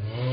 Mm.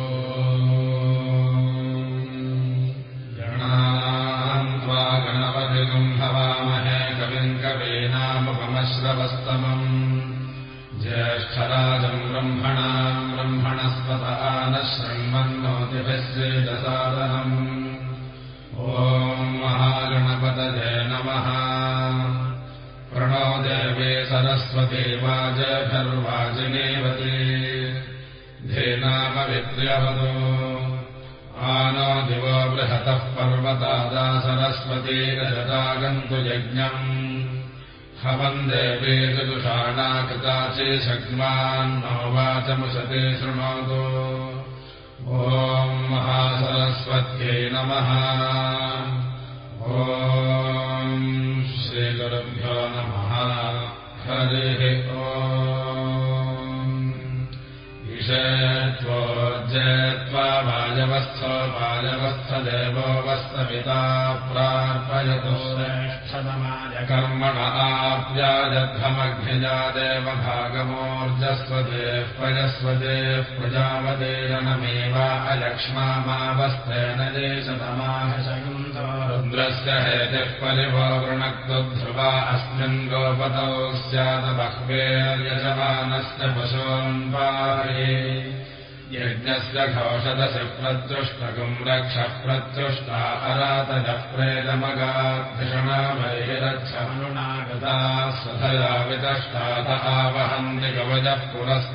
वितष्टात आवहन्ति गवजः पुरस्ताद्देवेभ्यो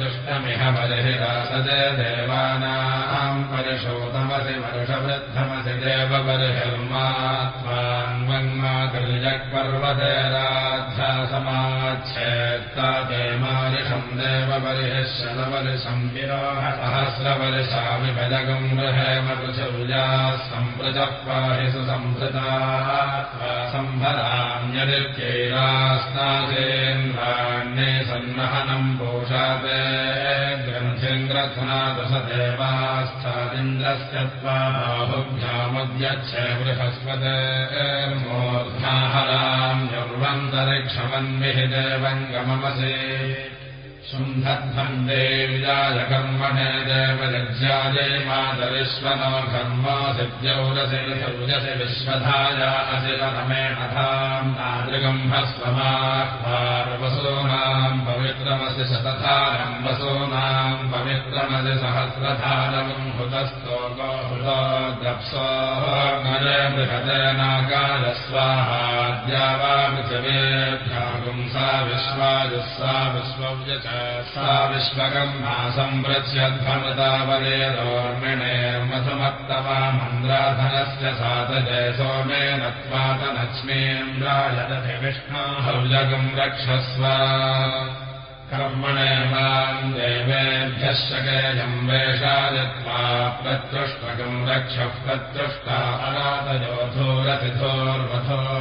दुष्टमिह बर्हिरासदे देवानाम् परिशोतमसि वर्षवृद्धमसि देवबर्हिर्मात्माङ्गङ्गाकर्यक्पर्वतेराध्यासमाच्छेत्ता पदगम् गृहेम पृथिव्याः सम्प्रजः पाहि सुसम्भृता सम्भराम्यदित्यैरास्नासेन्द्राण्ये सन्नहनम् पोषाते ग्रन्थेन्द्रध्ना दशदेवास्थादिन्द्रस्य त्वा बाहुभ्यामुद्यच्छे बृहस्पतिर्मूर्ध्नाहराम् निर्वन्तरिक्षमन्विहि देवम् देव्याजकर्मणे देवयज्ञायै मातरिश्वनो घर्मा सिद्ध्यौरसि सौजसि विश्वधाया रमेणथाम् नादृगम् भस्वमाह्वार्वसूनाम् पवित्रमसि शतधारम् वसूनाम् पवित्रमसि सहस्रधारम् हुतस्तोको हुतो द्रप्सो गज बृहदेनाकालस्वाहाद्या वा पृथिवेभ्यागुम् सा विश्वाजुः सा विश्वव्यच सा विश्वकर्मा सम्प्रत्यध्वमतावलेरोर्मिणेर्मधुमत्तवा मन्द्राधनस्य सातजय सोमेन त्वातलक्ष्मीन्द्राय दधि विष्णो हव्यगम् रक्षस्व कर्मणे माम् देवेभ्यः शकेयम् वेषायत्वा प्रत्युष्टकम् रक्षः प्रत्युष्टा अनाथयोधोरतिथोर्वथोर्वम्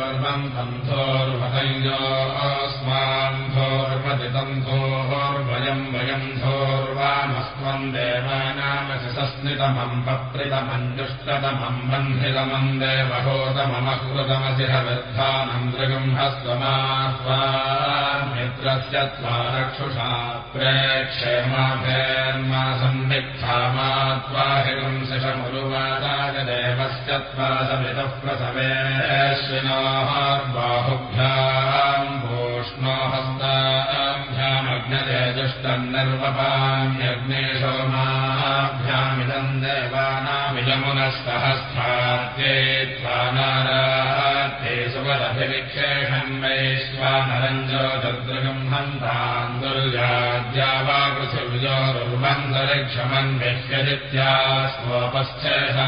तन्थोर्वथैजोऽस्मान्थोर्वतितन्थोर्वयम् वयम् थोर्वामस्त्वम् देवानामसि सस्नितमम् पप्रितमञ्जुष्टतमम् बन्धितमम् देवहोतममकृतमसि हविद्धानम् दृगम् हस्त्वमाह्वामित्रस्य त्वा रक्षुषा प्रेक्षेमाभेर्मा संवित्था मा त्वाहिगम् शिशमुरुवादाय प्रसवेश्विनोर्बाहुभ्याम् भूष्णो निर्वपाम्यग्ने सोमाभ्यामिदम् सहस्थात्ये त्वा नाराध्ये सुवदभिविक्षेषन् वैश्वानरञ्जो दद्रुगम् हन्ताम् पृथिव्योरुर्वन्तरिक्षमन् व्यह्यदित्या स्वोपश्चेषादजान्यग्ने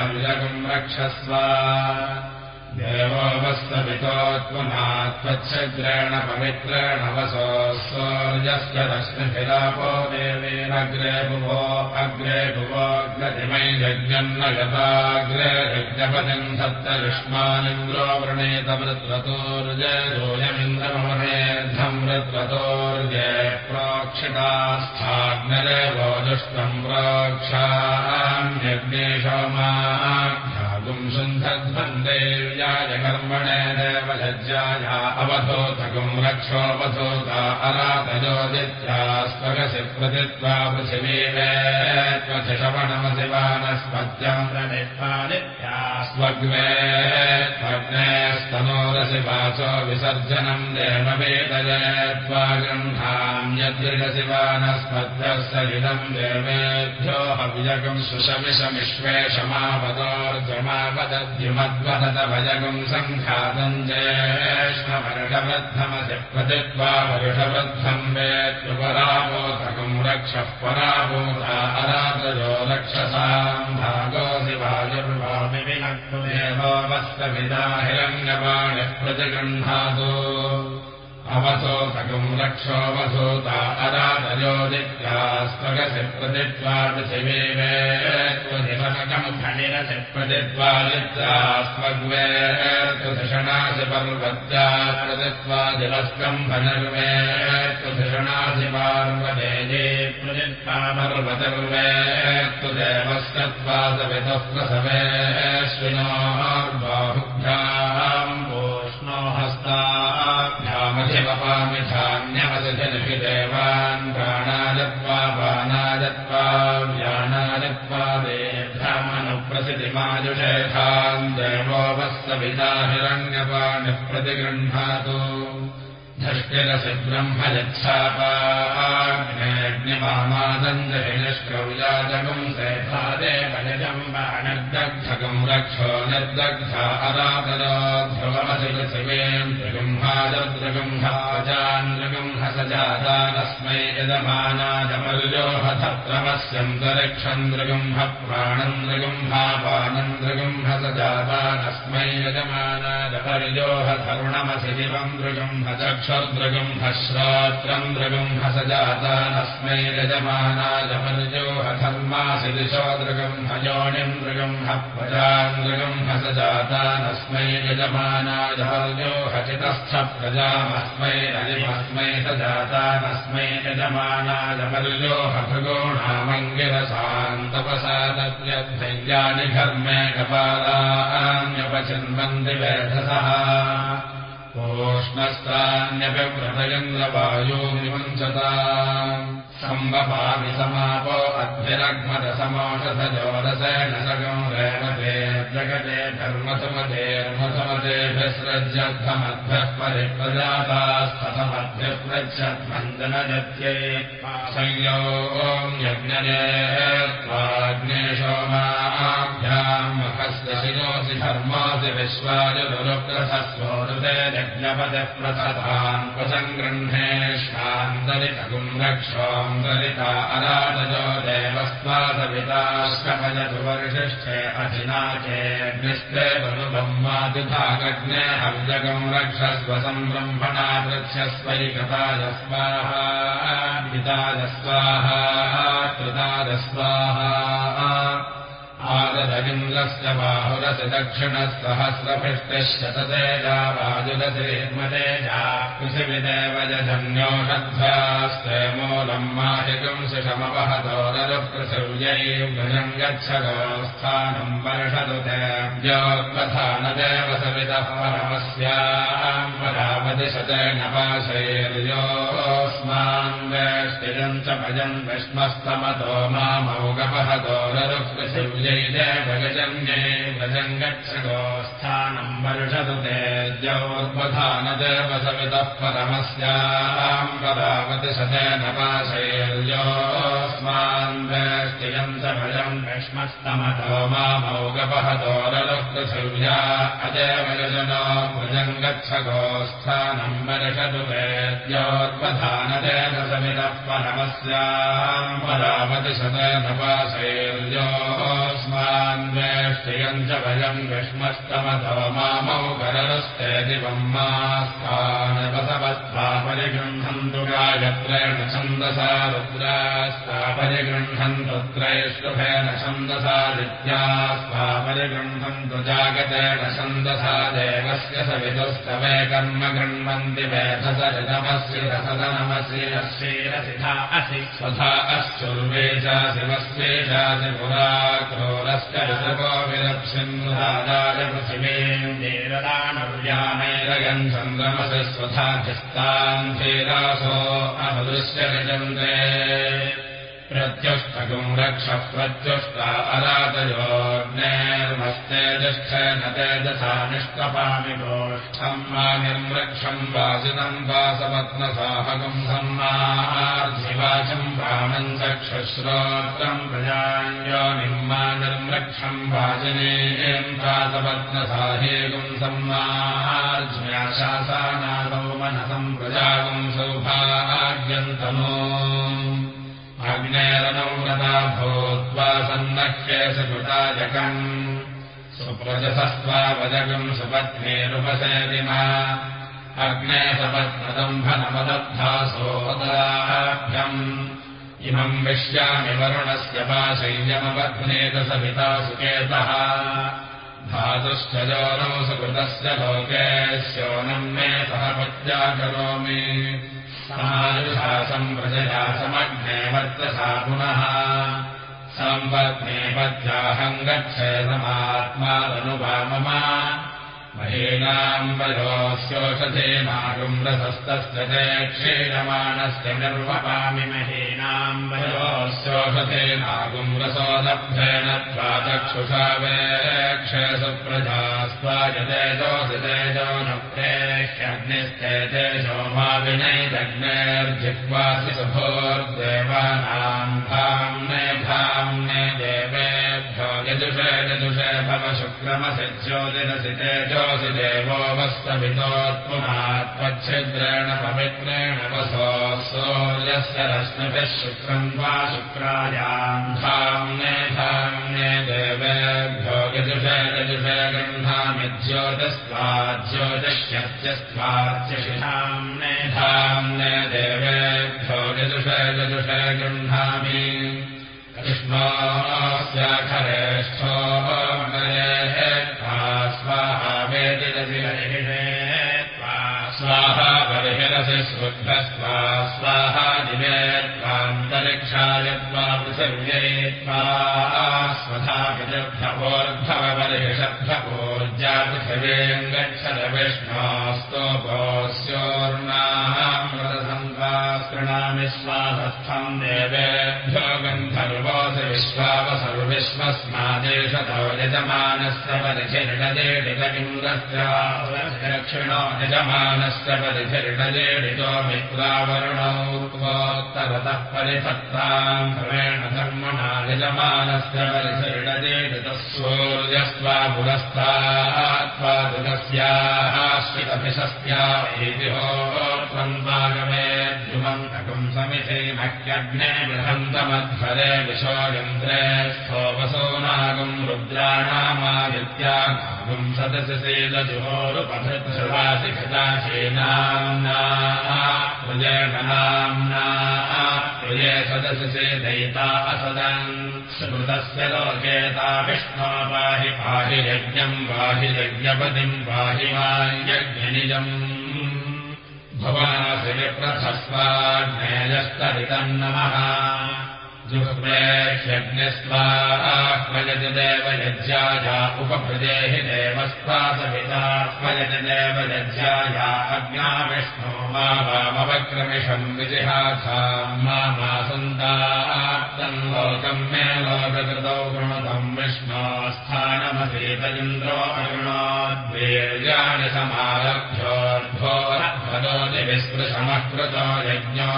हव्यगम् रक्षस्व देवोऽवस्तपितोत्पुना त्वच्छिद्रेण पवित्रेण वसो सौर्यस्य रश्मिभिलापो देवेनग्रे भुवो अग्रे भुवोऽग्रतिमै यज्ञम् न गताग्रे यज्ञपतिम् वृणेत वृत्रतोर्जयोयमिन्द्रमहेर्धम् वृत्रतोर्जे प्रोक्षितास्थाग्नरे वो दुष्टम् प्रोक्षान्यग्ने शोमाभ्यागुम् शुन्धध्वम् देव्या लज्जाय कर्मणे देवलज्जाया अवधूतकम् रक्षोऽवधूता अरातयोदित्यास्त्वगसि प्रतित्वा पृथिवीवेत्वधिषवणमसिवानस्पत्यम् प्रनित्वादित्यास्त्वग्वे स्तनोरसि वाचो विसर्जनम् देववेदयत्वा देवेभ्यो हव्यगम् सुषमिषमिश्वेषमावतोर्जमावदद्युमद्वदत भजगम् सङ्घातम् ज्येष्ठवर्षवद्धमसि प्रतित्वा वर्षवद्धम् वेत्युपराबोधकम् रक्षः पराबोधा अरातयो रक्षसाम् वायुर्वामि प्रतिगृह्णातु अवसोतकम् रक्षोऽवसोता अरातयोदित्यास्त्वगसि प्रतित्वा पृथिवीवेत्वधिपकम् खनिरसि प्रतित्वादित्यास्त्वग्वेत्वधिषणासि पर्वत्या प्रतित्वा दिवस्कम् भनर्वेत्वधिषणासि पार्वतेजे प्रतित्वा पर्वतर्वेत्वदेवस्तत्त्वा सवितः प्रसवेश्विनोर्बाहुभ्याम् पोष्णो हस्ताभ्यामधिपपामिधान्यवसति देवान् प्राणादत्वा बाणादत्वा व्यानादत्वा देभ्यामनुप्रसितिमाजुषेधान् देवोपस्तविता हिरण्यपाणिः प्रतिगृह्णातु धष्टिरसि ब्रह्म यच्छापाग्नेऽग्निमामादन्दहिनिष्क्रौयाजगम् सेभादेवजम् बाणर्दग्धकम् रक्षो निर्दग्धा अरातरो ध्रुवमसि पृथिवीम् त्रिगुम्हादद्रगुम्हाजान्द्रगम् हसजातानस्मै यजमानाजमरुजो हथत्रमस्यन्तरिक्षम् दृगुम्ह प्राणम् दृगुम्हापानम् दृगुम्हसजातानस्मै यजमानाजपरिजो हथरुणमसि दिवम् दृगुम्भचक्षुर्दृगुम्भ श्रोत्रम् दृगुम्भस जातानस्मै यजमानाजमर्जो हधर्मासि दिशो दृगुम्भयोनिम् दृगुम्भ प्रजाम् दृगुम्भस जातानस्मै यजमानाजमर्जो हचितस्थ प्रजामस्मै रजिमस्मै स जातानस्मै यजमानाजमर्जो हभृगोणामङ्गिरसान्तपसादव्यद्धैर्यानि घर्मे कपालान्यपचिन्वन्ति वेधसः ओष्णस्तान्यपि व्रतयन्द्रवायोनिवञ्चता सम्भवामि समापो अद्भिरग्मदसमोषधजोरसेन सगम् रेवते जगते धर्मसुमतेर्मसुमतेभिस्रज्यर्थमद्भ्यः परिप्रजातास्तथमद्भ्यः प्रच्छध्वन्दनजत्यै संयो शिरोसि धर्मासि विश्वाजुरुग्रसस्वोरुते यज्ञपतिः प्रथतान् क्वसङ्गृह्णेष्वान्तरितगुम् रक्षोऽन्दरिता अराजयो देवस्त्वासविताश्रभजतु वर्षिष्ठे अधिनाचेऽग्निस्ते बनुभम्मातिभागग्ने हव्यगम् रक्षस्व सम्ब्रह्मणा वृक्षस्वै कृताय स्वाहा पिताय आददगिन्द्रस्य बाहुरसि कृषिविदेव जन्योषध्यास्ते मूलम् माहिकम् शिषमवहतोररुकृशिव्यै भुजम् गच्छ गोस्थानम् वर्षतु तेभ्योत्पथानदेव सवितः परमस्याम् परावदिशतेन पाशैर्योऽस्मान् वेष्टिजम् च भजन् विष्मस्तमतो मामौगपहतोररुकृशिव्यै भगजन्ये भजम् गच्छ गोस्थानम् वर्षतु तेजोद्वधानदेव सवितः परमस्याम् पदावति पाशैर्योऽस्मान् वेष्टियम् च भजम् पृथिव्या अदेव गजनो भुजम् गच्छ गोस्थानम् वर्षतु तेजोद्वधानदेव सवितः परमस्याम् पदावति सतेन पाशैर्योऽस्मान् वेष्टियम् च भजम् विष्मस्तमतो मामौ दिवम् मास्तानवसवत्वा परिगृह्णन्तु गायत्रेण छन्दसा रुद्रास्ता परिगृह्णन्तु त्रैष्टुभेन छन्दसा दित्यास्त्वा परिगृह्णन्तु जागतेन छन्दसा देवस्य सवितुस्तवे कर्म गृह्णन्ति वेधस ऋतमस्य रसदनमसि अश्रीरसिधा असि स्वधा अश्चुर्वे चासि वस्वे चासि पुरा अहदृश्यजन्ते प्रत्युष्टकुम् रक्ष प्रत्युष्टा अरातयोर्नेर्मस्ते तिष्ठ न तेजसा निष्कपामि गोष्ठम् मा निर्मृक्षम् वाजितम् वासपत्नसाहकम् सम्मार्धिवाचम् प्राणम् चक्षुश्रोत्रम् प्रजाञ्जो वाजिनेयम् वासपत्नसाहेकम् सम्मार्ध्याशासानादौ मनसम् प्रजागम् सौभाग्यन्तमो। अग्नेरनौरता भूत्वा सन्नह्येषकृताजकम् सुप्रजसस्त्वावजकम् सुपत्नेरुपसेति मा अग्ने सपत्नदम्भनमदब्धासोदाभ्यम् इमम् विश्यामि वरुणस्य पाशैल्यमपध्नेत सविता सुकेतः धातुश्च जोनौ सुकृतस्य लोके स्योनम् मे सह पत्या करोमि प्रजया समग्ने वर्तसा पुनः। सम्पत्नेपथ्याहम् गच्छे समात्मादनुभामम महीनाम् वयोस्योषधेनागुम् रसस्तस्य ते क्षीयमाणस्य निर्वपामि महीनाम् वयोस्योषधेनागुम् रसोदभ्येन त्वा चक्षुषा वेक्षे सुप्रजास्त्वायतेजोऽसि तेजो न प्रेह्यग्निस्ते तेजो मा विनैदग्नेर्जिह्वासि सुभोर्देवानाम् धाम्ने धाम्ने देवेभ्यो यजुषे यजुषे भव शुक्रमसि ज्योतिरसि तेजो देवो वस्तवितोत्पुमात्मच्छिद्रेण पवित्रेण वसो सूर्यस्य रश्मिभिः शुक्रम् वा शुक्रायाम् धाम्ने धाम्ने देवेभ्यो यजुषे यजुषे गृह्णामि ज्योतिस्त्वाज्योतिष्यत्यस्त्वाच्यशिधाम्ने धाम्ने देवेभ्यो यजुषे यजुषे गृह्णामि कृष्णोऽस्याखरेष्ठो बर्हिरसि श्रुद्धस्त्वा स्वाहा दिवे त्वान्तरिक्षाय त्वा पृथिव्यै त्वा स्वधा विजभ्यवोर्भवबर्हिषभ्यवोर्जा विश्वावसर्विश्वस्मादेशतो यजमानस्य परिचिर्णजेडितमिन्द्रस्य दक्षिणो यजमानस्य परिचिर्णजेडितो मित्रावरुणौ त्वोत्तरतः परिसत्ताम् क्रमेण धर्मणा यजमानस्य पुरस्तात्वा दुरस्याः श्रितभिषस्त्या इतिहोत्रम् मह्यग्ने बृहन्तमध्वरे विशोयन्त्रे स्थोपसो नागम् रुद्राणामादित्यागुम् सदसि सेदजुहोरुपभृत्सवासि खदाशेनाम्ना प्रजेण नाम्ना प्रजे सदसि सेदयिता असदन्। स्मृतस्य लोकेता विष्णो पाहि पाहि यज्ञम् पाहि यज्ञपतिम् पाहि मा यज्ञनिजम् भवासि विप्रथस्वाज्ञेयस्तरितम् नमः। जुह्वेह्यग्निस्वाह्वयति देवयज्ञाया उपभृदेहि देवस्वासविताह्वयति देवयज्ञाया अज्ञा विष्णो मा वामवक्रमिषम् विजिहासाम् मा मासन्तात्तम् लोकम् मे लोककृतौ कृणतम् विष्णो स्थानमधीत इन्द्रो अरुणोद्वीर्याणि समारभ्योर्भोरभ्वदोति विस्पृशमः कृतो यज्ञो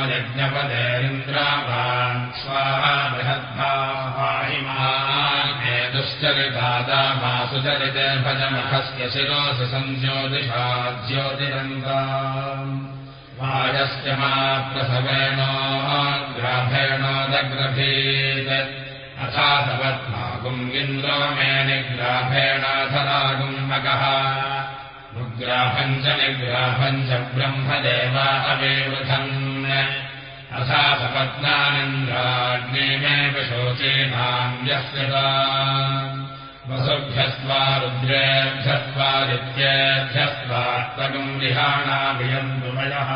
बृहद्भाहिमाने दुश्चरितादा मा सुचरिते भजमखस्य शिरोसि सञ्ज्योतिषा ज्योतिरङ्गा वायस्य मा प्रसवेणोग्राभेणोदग्रभीत् अथा सपत्नागुम् इन्द्रो मे निग्राभेणाथरागुम् मगः नुग्राभम् च निग्राभम् च ब्रह्मदेवा अवेवृधन् अथा सपत्नानिन्द्राग्ने मे विशोचीनाम् यस्य वसुभ्यस्त्वा रुद्रेभ्यस्त्वादित्येभ्यस्त्वात्तगम् विहाणाभियन्तुमयः।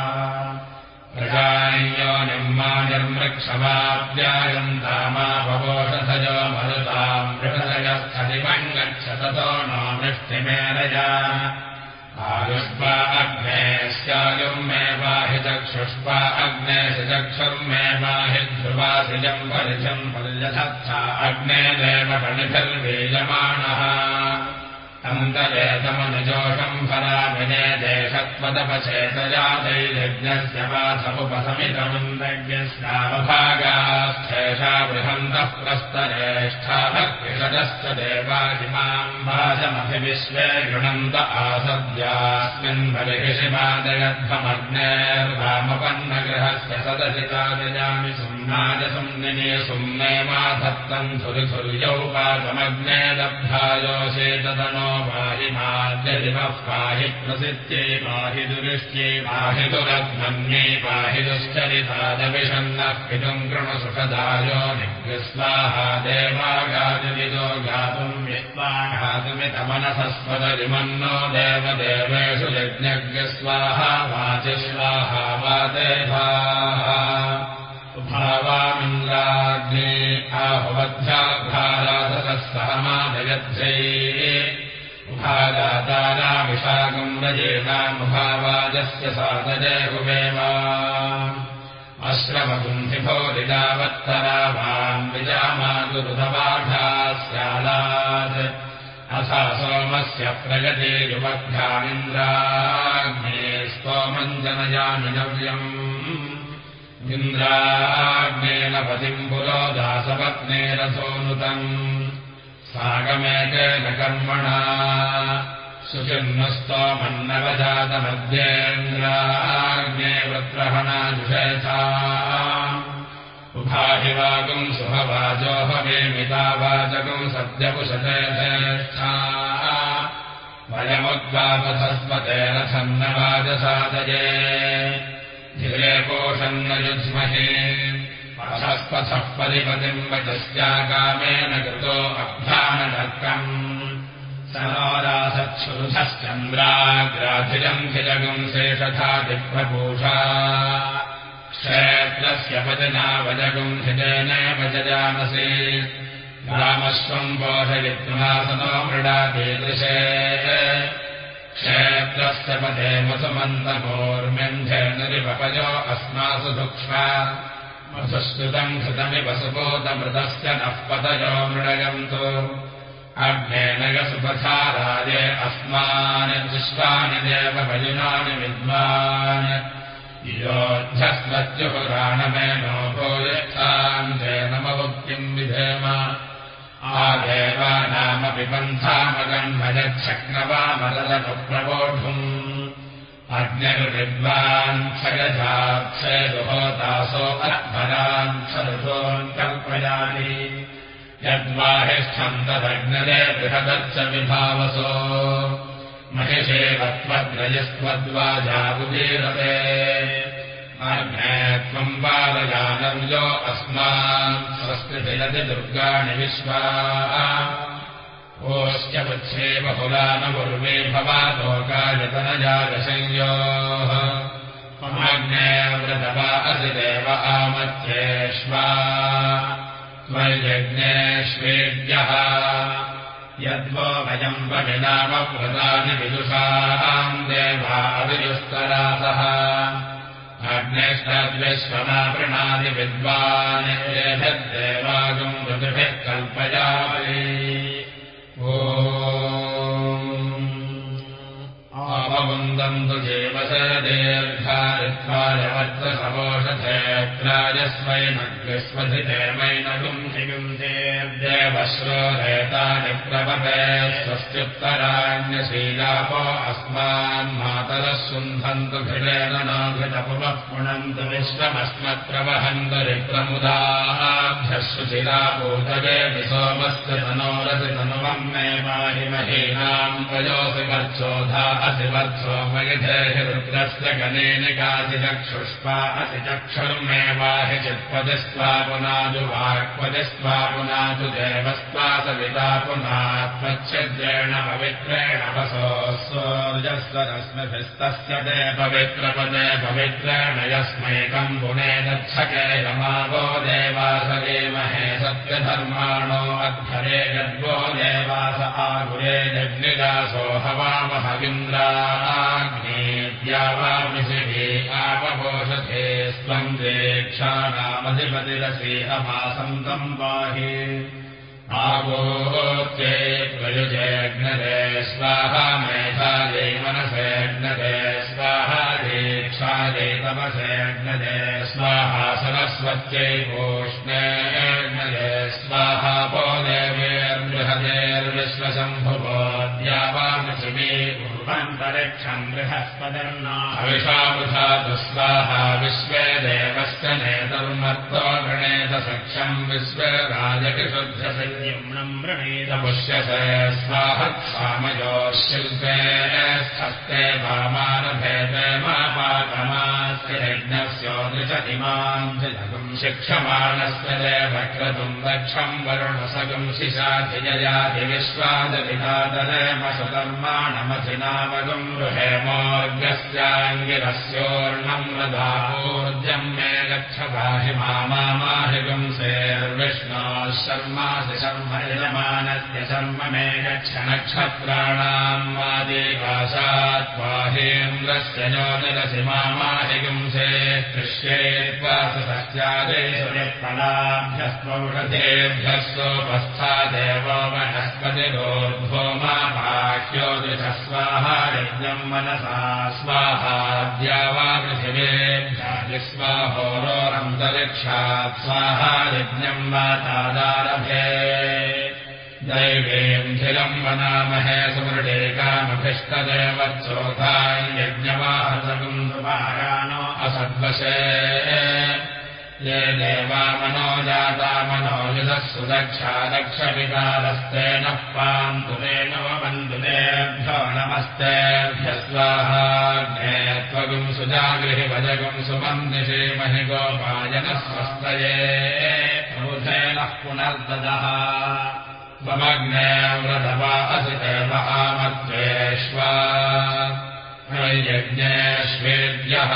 प्रजायो निर्मा निर्मृक्षमाप्यायन्तामापवोषधयो मरुताम् बृहदयस्थलिमङ्गम् क्षततो नो वृष्टिमेरया आयुष्पा अग्ने स्यायुम् मे बाहि चक्षुष्पा अग्ने चक्षुर्मे मे बाहि ध्रुवासिजम् परिजम् पर्यथा अग्ने देव फणिभिर्वीयमाणः फलामिने देशत्वदपचेतजातैर्यज्ञस्य वासमुपसमितमुन्दज्ञस्यावभागास्थेषा बृहन्तः प्रस्तरेष्ठाभक्तिषदश्च देवादिमाम् वाचमभिविश्वे गृणन्त आसद्यास्मिन् बलिहिषिमादयध्वमग्नेर्वामपन्नगृहस्य सदसितादयामि सुम्नाजसुम्निने सुम्ने मा धत्तम् धुरिधुर्यौ वाचमग्ने दब्धायोषेतदनो पाहि माद्यदिवः पाहि प्रसिद्ध्ये पाहि दुरिष्ट्ये पाहि दुरग्मन्ये पाहि दुश्चरितादविषन्नः पितुम् कृणसुखदायो निग्स्वाहा देवागादिविदो गातुम् विश्वाघातुमितमनसस्वदविमन्नो देवदेवेषु यज्ञज्ञस्वाहा वाचिस्वाहा वादेभाः भावामिन्द्राग्ने आहुवध्याभाराधतः सहमादयध्यै भागाताराविशाकम् रजेतामुभावाजस्य सादजयहुमेव अश्रमगुन्धिभोरिदावत्तरावाम् विजामागुरुधवाघा स्यालात् अथा सोमस्य प्रगतिरुमभ्यामिन्द्राग्ने स्तोमम् जनयामिनव्यम् इन्द्राग्नेन पतिम् पुरो दासपत्नेरसोनुतम् सागमेकेन कर्मणा। सुचिन्नस्तोमन्नवजातमध्येन्द्राग्ने वृत्रहणाजुषेथा उभाहिवागुम् सुभवाजोहमेमितावाचकम् सद्यपुषते श्रेष्ठा वयमुद्वापथस्पते रथन्नवाजसादये धीरे पोषन्न युज्महे परिपतिम् वचस्याकामेन कृतो अभ्यानदर्कम् स नोरासच्छुरुधश्चन्द्राग्राधिरम् खिजगुम् शेषथादिप्रपूषा क्षेत्रस्य वचनावजगुम् हिजेनैव जजामसि। रामस्वम् पोषयित्वासनो मृडाकीदृशे क्षेत्रस्य पदे वसुमन्तमोर्म्यन्धेनुरिपयो अस्मासु सूक्ष्मा मधुश्रुतम् घृतमिव सुबोधमृतस्य नः पतयो मृडयन्तु। अग्नेन सुपथा राजे अस्मान् विश्वानि देवभजुनानि विद्वान्। योऽध्यस्मत्युपुराणमेनो भूयिष्ठान् जयनममुक्तिम् विधेम। आदेवानामपि पन्थामगम् भजच्छक्नवामरदनुप्रबोढुम् क्षरुतोन् कल्पयानि यद्वाहिष्ठम् तदग्नदे बृहदच्च विभावसो। महिषे वत्वद्रजस्त्वद्वाजागुदीरते अग्ने त्वम् पादयानव्यो अस्मान् स्वस्तिभिलति दुर्गाणि विश्वा ओश्च पुच्छे बहुलानपूर्वे भवातोकायतनजागसंयोः ममाग्नेव्रतवा असि देव आमध्येष्वा त्वय्यज्ञेष्वेद्यः यद्वो भयम् वविनामव्रतानि विदुषाम् देवादियुस्तरासः अग्नेष्टाद्विश्वमावृणादिविद्वान् एतद्देवागम् ऋतुभिः कल्पयामि आपवन्दम् तु जीवस दीर्घारित्वायवत्समोषधेत्रायस्वैनग्स्वधिते मैनगुम् हिगुन्धेर्देवश्रोरेतानि प्रपते स्वस्त्युत्तराण्यशीलापो अस्मान् मातरः सुन्धन्तु घृतेन नो घृतपुवः पुणन्तु विश्वमस्मत्प्रवहन्तु सुचिरापूतये विसोमस्य तनोरसि तनुवम् मे महीनाम् वयोसि वर्चोधा असि वर्चो मयिधेहि रुद्रस्य गणेन कासि असि चक्षुष्पा असि चक्षुर्मेवाहि चित्पदिस्त्वा पुनादु वाक्पदिस्त्वा पुनातु देवस्त्वा सविता पुनात्मच्छिद्रेण पवित्रेण वसो सूर्यस्वरश्मिभिस्तस्य ते पवित्रपदे पवित्रेण यस्मैकम् पुने दच्छके रमावो देवासदेमहे सत्यधर्माणो अध्वरे यद्वो देवास आगुरे जग्निदासो हवामहविन्द्राग्नेद्या वा पृथिवी स्वम् देक्षाणामधिपतिरसि अमासन्तम् पाहि। आगोत्ये प्रयुजेऽग्नरे स्वाहा मेधायै मनसेऽग्नरे स्वाहा दीक्षायै तमसेऽग्नरे स्वाहा सरस्वत्यै भूष्णेऽग्नरे स्वाहा पो देवेर्बृहदेर्विश्वशम्भुवोद्या वा पृथिवी पूर्वन्तरिक्षम् बृहस्पतिर्ना हविषावृधातु स्वाहा विश्वे देवस्य नेतर्मर्तो गणेत सख्यम् विश्वराजकिशुद्धसंयम्नम् वृणीत पुष्यसे स्वाहत्सामयो शिल्पे हस्ते वामानभेदे मा पाकमास्य जगम् शिक्षमाणस्य देवक्रतुम् दक्षम् वरुणसगम् शिशाधिजयाति विश्वादविधातरेमसुकर्माणमधिनावगम् गृहेमोर्गस्याङ्गिरस्योर्णम् रदापूर्जम् मे गच्छ पाहि मामाहिगुम् सेर्विष्णोः शर्मासि शर्म यजमानस्य शर्म मे गच्छ नक्षत्राणाम् वादेकाशात् बाहेन्द्रस्य ज्योतिरसि मामाहिगुम् से कृष्येत्वास सस्यादेषु यत्फलाभ्यस्त्वौषधेभ्यः सोपस्थादेवो वनस्पतिरोर्ध्वो मा बाह्योदृश स्वाहा यज्ञम् मनसा स्वाहाद्या वा पृथिवेभ्यादि स्वाहोरोरन्तरिक्षात् स्वाहा यज्ञम् वा तादारभे। दैवेऽखिलम् वनामहे सुमृडेकामभिष्टदेवच्चोथाम् यज्ञवाहसगुम् सुपाराणो असद्वशे। ये देवा मनो जाता मनोयुधः सुदक्षा दक्षपितारस्ते नः पान्तु तेन वन्दुतेभ्यो नमस्तेभ्य स्वाहाग्ने त्वगुम् सुजागृहि भजगुम् सुमन्दिषे महि गोपायनः स्वस्तये प्रबुधेनः पुनर्ददः। त्वमग्ने व्रतवा असि देव आमत्वेष्वा यज्ञेष्वेद्यः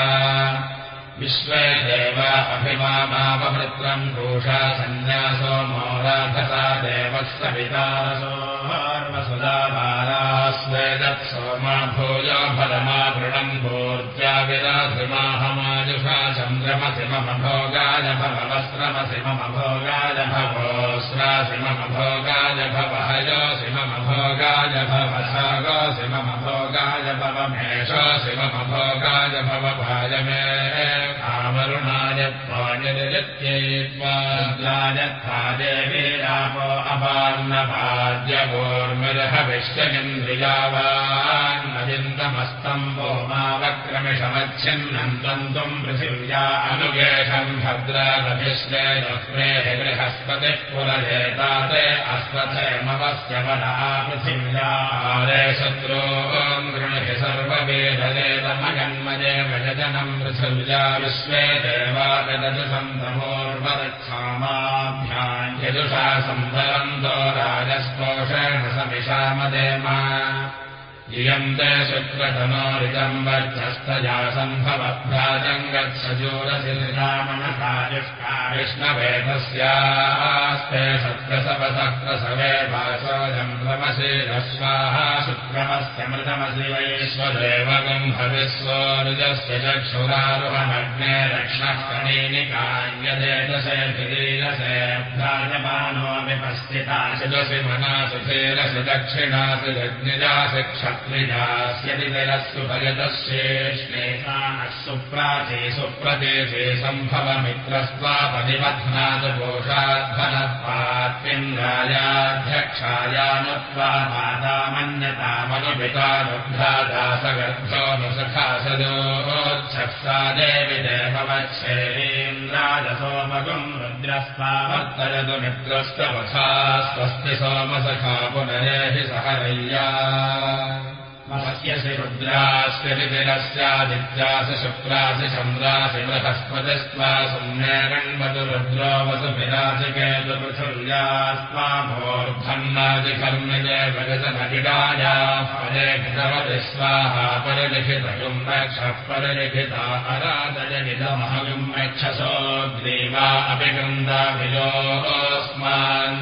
विश्वे देव अभिमामापभृत्रम् घोषा सन्न्यासो मोराधसा देवः सवितारसोर्वसुधा बालास्वेदत्सोमा भूयो फलमा वृणम् भूर्त्या विराधिमाहमाजुषा चन्द्रमसि मम भोगाय भववस्त्रमसि मम भोगाय भवोस्रासि मम भोगाय भवहयोसि मम भोगाय भवसागोसि मम भोगाय भवमेषोसि मम भोगाय भवभाय मे आवरुणाय त्वायत्येत्वायत्था देवीरापो अपान्नपाद्यगोर्मिरह विश्वमिन्द्रियावान्नजिन्दमस्तम् वो मावक्रमिषमच्छिन्नम् तन्तुम् पृथिव्या अनुगेशम् भद्रागभिश्वे लक्ष्मेः बृहस्पतिः पुरजेताते अस्वथेमवस्य वनः पृथिव्या आरे शत्रून् गृणहि सर्ववेदवेदमगन्मजे भजनम् पृथिव्या। विश्वे सन्तमोर्वरक्षामाभ्याम् यजुषा सम्भवन्तो राजस्पोषेण समिषामदेमा इयम् ते शुक्रतमोरितम् वक्षस्तजा सम्भवभ्याजम् गच्छजोरसि रामनसायुष्टा विष्णवेदस्यास्ते सत्रसपसक्रसवे वासोजम् रमसि रश्वाः शुक्रमस्य मृतमसि वैश्वदेवगम् भविस्वोरुजस्य चक्षुरारुहमग्ने रक्ष्णः कणीनिकान्यदेतसे भिरीरसे भ्राजमानो विपस्थिता शिरसि मनासि धीरसि दक्षिणासि जग्निजासि क्षत्रिजास्यति तिरस्सु भगतश्रेष्णेतानः सुप्राचे सुप्रदेशे सम्भवमित्रस्त्वापदिवध्नादपोषाद्भनत्वात्मिन्द्रायाध्यक्षायानुत्वा मातामन्यतामनुपितानुघ्रादासगर्भो नु सखासदोच्छसा देवि देववच्छेरीन्द्राजसोमगुम् रुद्रस्तावर्तयतु मित्रस्तवथा स्वस्ति सोमसखा पुनरेहि सहरय्या महस्यसि रुद्रास्य विरस्यादित्यासि शुक्रासि चन्द्रासि बृहस्पतिस्त्वा सौम्यगण्वतु रुद्रो वतु विराजिकेतुपृथिव्यास्त्वा भोर्धन्नादिकर्मिजे भगतनगिडाया परे घृतवति स्वाहा परिलिखितयुम् रक्षः परिलिखिता अरादयनिदमहयुम् रक्षसो ग्रीवा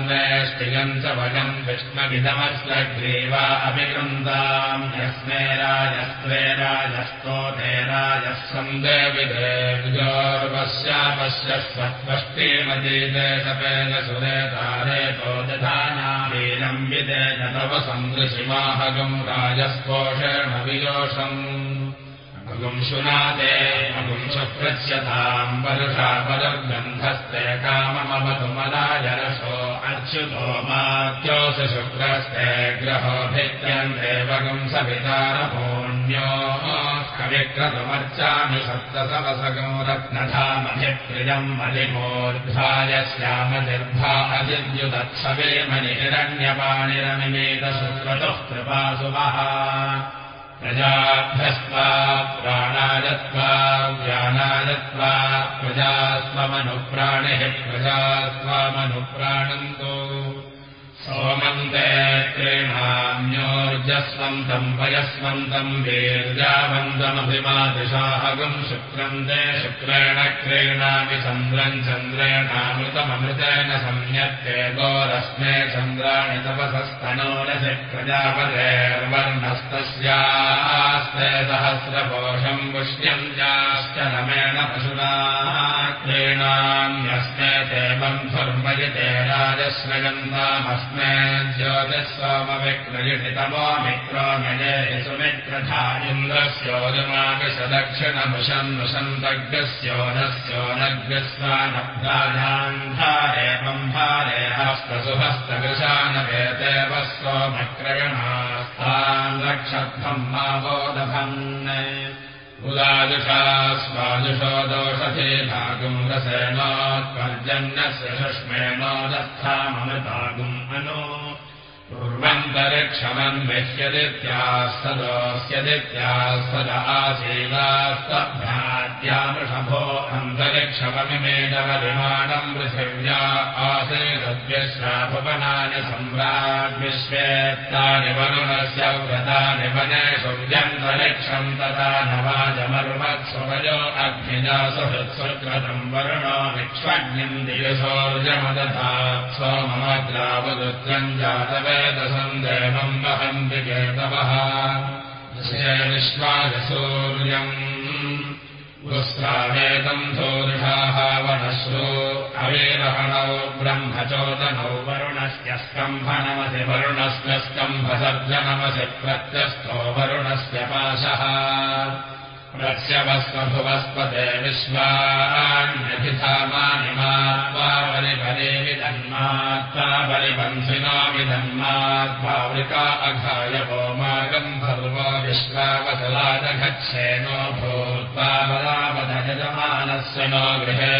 वेष्टियम् च भजम् विष्णविदमस्य ग्रीवा गन्धाम् यस्मे राजस्त्वे राजस्तोते राजः सन्देविदेव्योर्वस्यापश्य स्वष्टिमतीते सपेन सुरे तारेतो दधानावीरम् विदेन तव सन्दृशिमाहगम् राजस्पोषेण वियोषम् अगुंशुनादे अगुंशप्रच्यताम् वरुषा पदर्गन्धस्ते काममवतु मलाजरसो अच्युतो मात्योऽस शुक्रस्ते ग्रहोभित्यन्देवगुंसवितारपूण्यो कविक्रतुमर्चामि सप्तसवसगो रत्नधामभिप्रियम् मलिमोर्ध्वायस्यामनिर्भा अजिद्युदत्सवे मणिरण्यपाणिरमिमेतसुक्रतुः कृपासुवः प्रजाभ्यस्त्वा प्राणायत्वा व्यानायत्वा प्रजास्त्वमनुप्राणिः प्रजास्त्वामनुप्राणन्तो सोमन्ते क्रीणाम्योर्जस्वन्तम् वयस्वन्तम् वीर्जावन्तमभिमादृशाहगम् शुक्रम् ते शुक्रेण क्रीणामि चन्द्रम् चन्द्रेणामृतममृतेन संयत्ते गोरस्मे चन्द्राणि तपसस्तनोरसि प्रजापतेर्वर्णस्तस्यास्ते सहस्रपोषम् पुष्यम् चाश्च रमेण पशुना क्रीणाम्यस्मे ते बन्धुर्मयिते ज्योतिस्वामविक्रयितमो मित्रो मये सुमित्रधा इन्द्रस्योजमाविशदक्षिणमुशम् नुषन्तज्ञस्योनस्योनग्रस्वानब्धारे बम्भारे हस्तसुहस्तकृशानवेदेव सोमक्रयणास्तान् रक्षध्वम् मावोदभन् उदादुषा स्वादुषो दोषधे भागुम् सुष्मेणो दत्थाममृतागुम् अनो पूर्वन्तरिक्षमन्विष्यदित्यास्तदोऽस्यदित्यास्तद आसीदास्तभ्याद्यामृषभो अन्तरिक्षममिमेदवरिमाणम् पृथिव्या आसेदद्यश्राभुवनानि सम्राड्विश्वेत्तानि वरुणस्य व्रतानि वनेषु व्यन्तरिक्षम् तथा नवाजमर्मत्सुवयो अग्निजा सुहृत्सुकृतम् वरुणो दिवसोर्जमदधा सोममद्रावदुत्रम् देवम् वहम् विकेतवः विश्वाजसूर्यम् पुस्तावेदम् धोरुषाः वनश्रो। अवेरहणौ ब्रह्मचोदनौ वरुणस्य स्तम्भनमसि वरुणस्य स्तम्भसर्जनमसि प्रत्यस्थो वरुणस्य पाशः प्रस्यवस्वभुवस्पते विश्वान्यभिधामानि मात्वा बलिबले विधन्मात्वा बलिबन्धिनो विधन्मात्वावृका अघाय वोमागम् भर्वो विश्वावसलादघच्छेनो भूत्वा बलावधयजमानस्य नो गृहे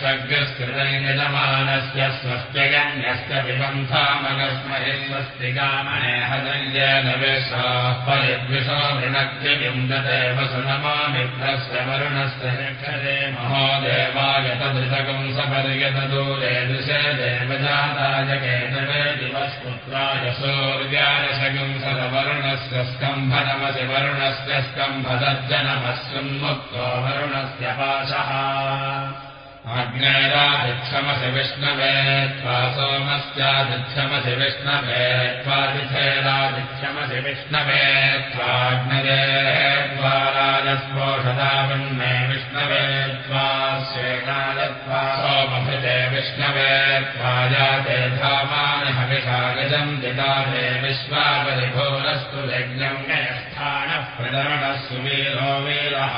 सग्रस्कृतै यजमानस्य स्वस्त्यगन्यस्य विबन्धामगस्महे स्वस्तिकामणे हदयेन विश्वाः परिद्विषो वृणक्तिबिन्ददेव सुनमामित्रस्य वरुणस्य शिक्षरे महोदेवाय तदृतकम् सपर्यतदूरे दृशे देवजाताय केतवे दिवस्पुत्राय सूर्याय शगुंसदवरुणस्य स्कम्भनमसि वरुणस्य स्कम्भदर्जनमस्युन्मुक्तो वरुणस्य पाशः अग्नेरादिक्षमसि विष्णवे त्वा सोमस्यादिक्षमसि विष्णवे त्वादिथेरादिक्षमसि विष्णवे त्वाग्नये द्वाराजस्पोषदावन्मे विष्णवे त्वा श्वेनाय त्वा सोमभृते विष्णवे त्वाजाते धामानि हविषा गजम् दिदाते विश्वापरिभोरस्तु यज्ञम् गयस्थानः प्रदरणः सुवीरो वीरः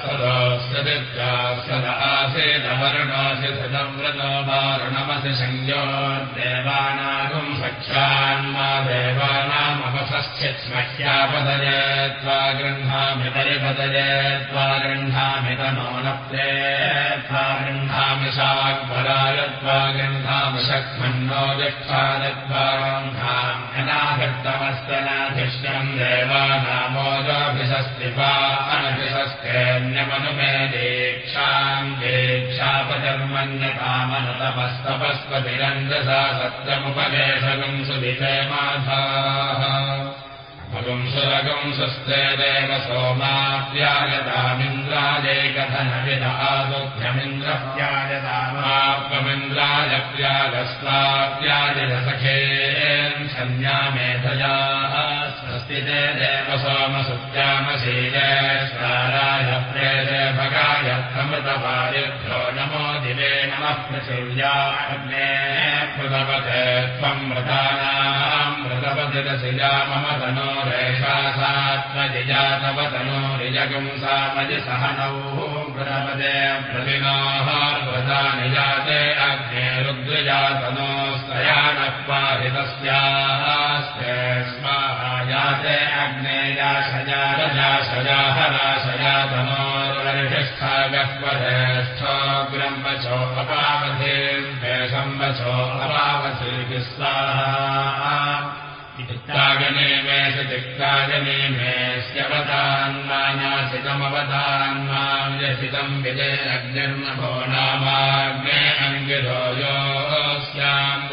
सदोऽस्यदित्या सद आसेदवर्णोऽसि सदव्रतो वारुणमसि संयोर्देवानागुम् सख्यान्मा देवानामवसश्चित्स्मह्यापदये त्वा गृह्णामि परिपदये त्वा तनो नप्ते त्वा गृह्णामि शाक्बलाय त्वा गृह्णामि शक्मन्नो जिष्ठाय वा अनभिषस्तेऽन्यमनुमे दीक्षाम् दीक्षापचर्मण्यतामनतपस्तपस्पतिरञ्जसा सत्यमुपदेशकम् सुविजय माधाः पुंसुरगम् सुस्ते देव सोमाप्यायतामिन्द्रादेकधनविदादुभ्यमिन्द्रप्यायतामाप्यमिन्द्राय प्यागस्वाप्यायसखे सन्न्यामेधया स्वस्ति सोमसुत्यामशीलेश्वराय प्रेते भगाय अमृतपायुभ्यो नमो दिवे नमः पृथिव्याग्ने पृथवते त्वम् मृतानाम् मृतपतिरसिजा मम तनो रेषा सात्मजिजातव तनो रिजगुम् सामजि सहनौ मृतपदे प्रतिनोः व्रता निजाते अग्ने पाहितस्यास्ते स्वाहाजाते अग्नेया सजारजा सजाहरा सजातनोर्वरिष्ठागस्वरेष्ठो ब्रह्मचो अपावधे अपावधे स्वाहा चित्तागने मे स चित्तागने मेऽस्यवतान्मानासितमवतान्मां नामाग्ने अङ्गिरो योऽस्याम्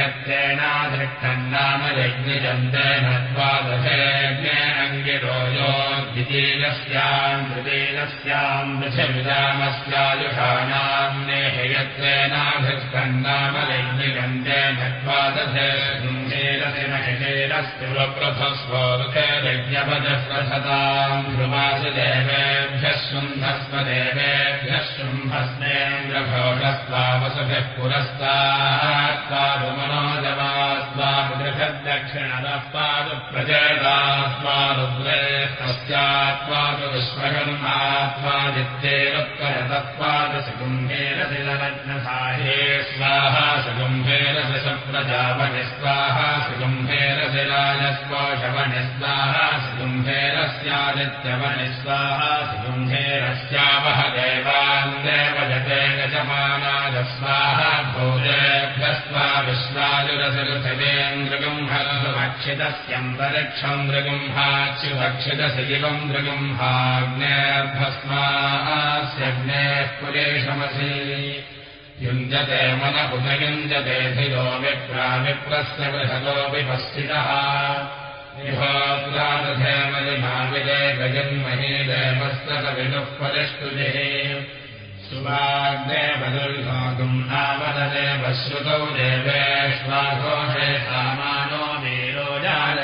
पृथिविरामस्यादशानाम् यत्तेनाधृष्टम् नाम यज्ञजन्तेन द्वादशेऽग्ने अङ्गिरो यो द्वितीयस्याम् तृतीयस्याम् पृथिविरामस्यादुषाणाम् नेहयत्तेनाधृष्टम् नाम यज्ञगन्तेन द्वादशेरसि महिषेरस्तिवप्रथस्वोरुखे यज्ञपदः प्रथताम् ध्रुवासुदेवेभ्यः शुम्भस्मेन्द्रघोषस्वावसुभिः पुरस्तात्त्वादुमनोजवास्त्वादृषद्दक्षिणदः पादुप्रजयदास्त्वादुद्रे तस्यात्त्वादु विश्वकर्मात्वादित्येरुत्तरतत्त्वादसुकुम्भेरशिलरत्नसाहे स्वाहा सुकुम्भेरसि सप्रजावनि स्वाहा सुकुम्भेरसि राजस्पोषवनि स्वाहा सुकुम्भेरस्यादित्यवनि स्वाहा भूतेभ्यस्त्वा विश्वाजुरसऋथिवेन्द्रगम् दृगुम्भाच्युभक्षितसि इवम् दृगुम्भाग्नेभस्मास्यग्नेः पुरेशमसि युञ्जते मन उदयुञ्जते धियो विप्रा विप्रस्य बृहतोऽपि पश्चितः विभोत्रादधेमलिमाविदे गजन्महे देवस्तकविदुः परिष्टुजिः सुवाग्देवदुर्घोतुम् नावददेव श्रुतौ देवेष्वाघोषे सामानो वीरो जायताङ्गम्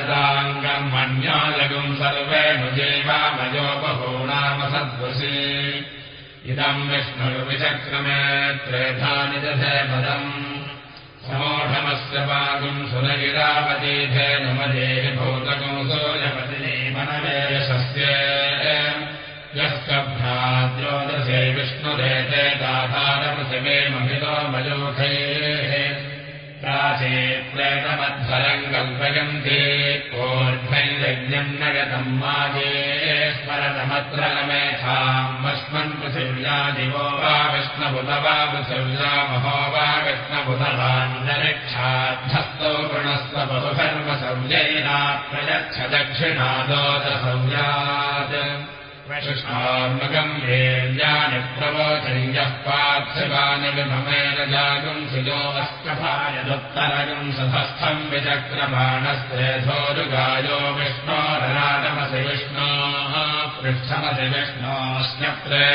मन्यालगुम् सर्वे नुजेवामयोपभूनाम सद्वसी इदम् विष्णुर्विचक्रमे त्रेधानि दधे पदम् समोढमस्य पाकुम् सुरगिरापतीधे नुमदेहि भूतकम् सूर्यपतिने मनवे यशस्ये यस्य भ्राद्योदशे विष्णुरेते दाधारपृथिवे महितो मयोखैः प्रेतमध्वरम् कल्पयन्ति कोर्ध्वैर्यज्ञम् न गतम् माजे स्मरतमत्र मेधाम् वस्मन् पृथिव्या दिवो वा विष्णुबुध वा पृथिव्या महो वा विष्णुबुधवान्तरिक्षाद्धस्तौ गृणस्व बहुधर्मसंज्ञैना प्रयच्छ दक्षिणादोदसंज्ञात् कृष्णार्मगम् वेल्यानि प्रवोचय्यः पार्थिवानि विभमेन जागुम् शिजो अष्टभायदुत्तरगम् सधस्थम् विचक्रमाणस्त्रेधोरुगायो विष्णोरराटमसि विष्णोः पृष्ठमसि विष्णोस्न्यप्रे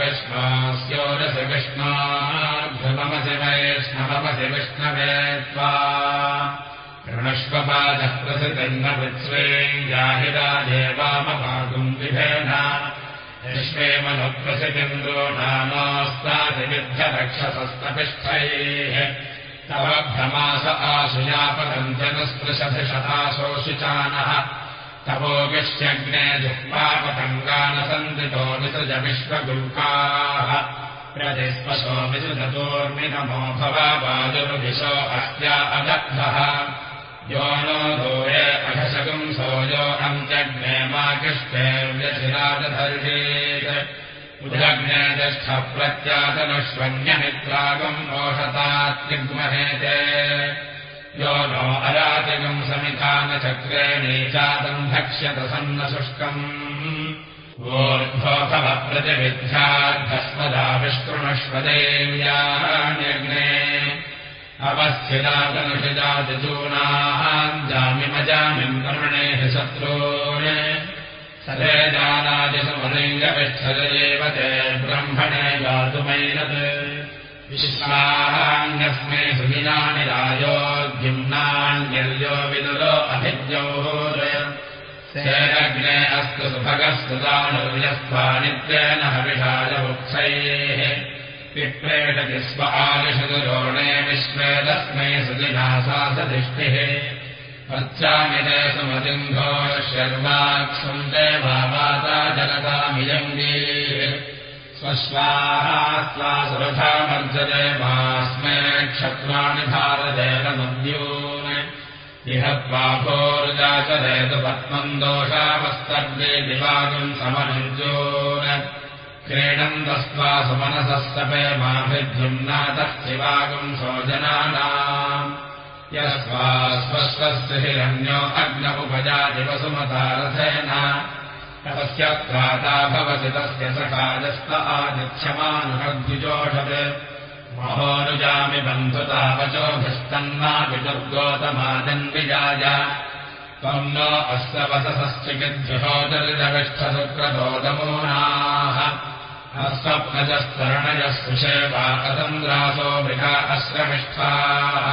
विष्णोस्योरसि विष्णोः ध्रुवमसि वैष्णवमसि विष्णवे त्वा देवामपाकुम् विभेन विश्वेमनुप्रसितेन्द्रो नामास्तादिविद्धरक्षसस्तपिष्ठैः तव भ्रमास तवोगिष्यग्ने जुह्वापतङ्गानसन्दितो विसृज विश्वगुल्काः प्रतिस्पशो विसृजतोर्मिनमो भवादुर्विशो अस्या अदग्धः यो नो दूरे अघशकुम् सोजो अञ्चग्ने मा कृष्णेर्व्यशिरादधर्षेत् उदग्ने तिष्ठ प्रत्यातनुष्वन्यमित्रागम् ओषतात्रिग्महेते यो नो अराजकम् समिधानचक्रे नीचातम् भक्ष्यत सन्नशुष्कम् वोर्ध्वोखमप्रतिविद्ध्याद्धस्मदाविष्कृणश्वदेव्याग्ने अवस्थितातनुषिजातिचूनाः जामिमजामिम् कर्मणेः शत्रून्। सरे जानादिसमलिङ्गविष्ठदेव ते ब्रह्मणे जातुमैनत् विश्वान्यस्मै सुविनानि राजोद्युम्नान्यर्यो विदुरो अभिद्योः सेनग्ने अस्तु सुभगस्तु दानुर्यस्त्वानित्येन हविषायवृक्षैः विप्रेषति स्व आलिषदुरोणे विश्वे तस्मै सुदिनासासदृष्टिः पच्चामिते सुमतिन्धो शर्वाक्षुम् देवाता जगतामियङ्गीः स्वश्वाहा स्वा सुरथामर्जते मास्मे क्षत्राणि भारतेन मद्यून् इह त्वाभोरुजाचरेतुपत्मम् दोषावस्तर्गे दिवागम् समनुजोन क्रीडन्तस्त्वा सुमनसस्तपे माभिद्युम्नातः शिवागम् सोजनानाम्। यस्वा स्वस्वस्य हिरण्यो अग्न उपजादिवसुमतारथेन तस्य त्राता भवति तस्य सखाजस्त आदिक्षमानुहद्विजोषत् महोनुजामि बन्धुतावचोभिस्तन्नापि दुर्गोतमाजन्विजाय त्वम् नो अस्य वससश्चिकिद्विहोदरिदविष्ठशुक्रतोदमूनाः अस्वप्नजस्तरणयः सुषेवा कतन्द्रासो मृगा अश्रमिष्ठाः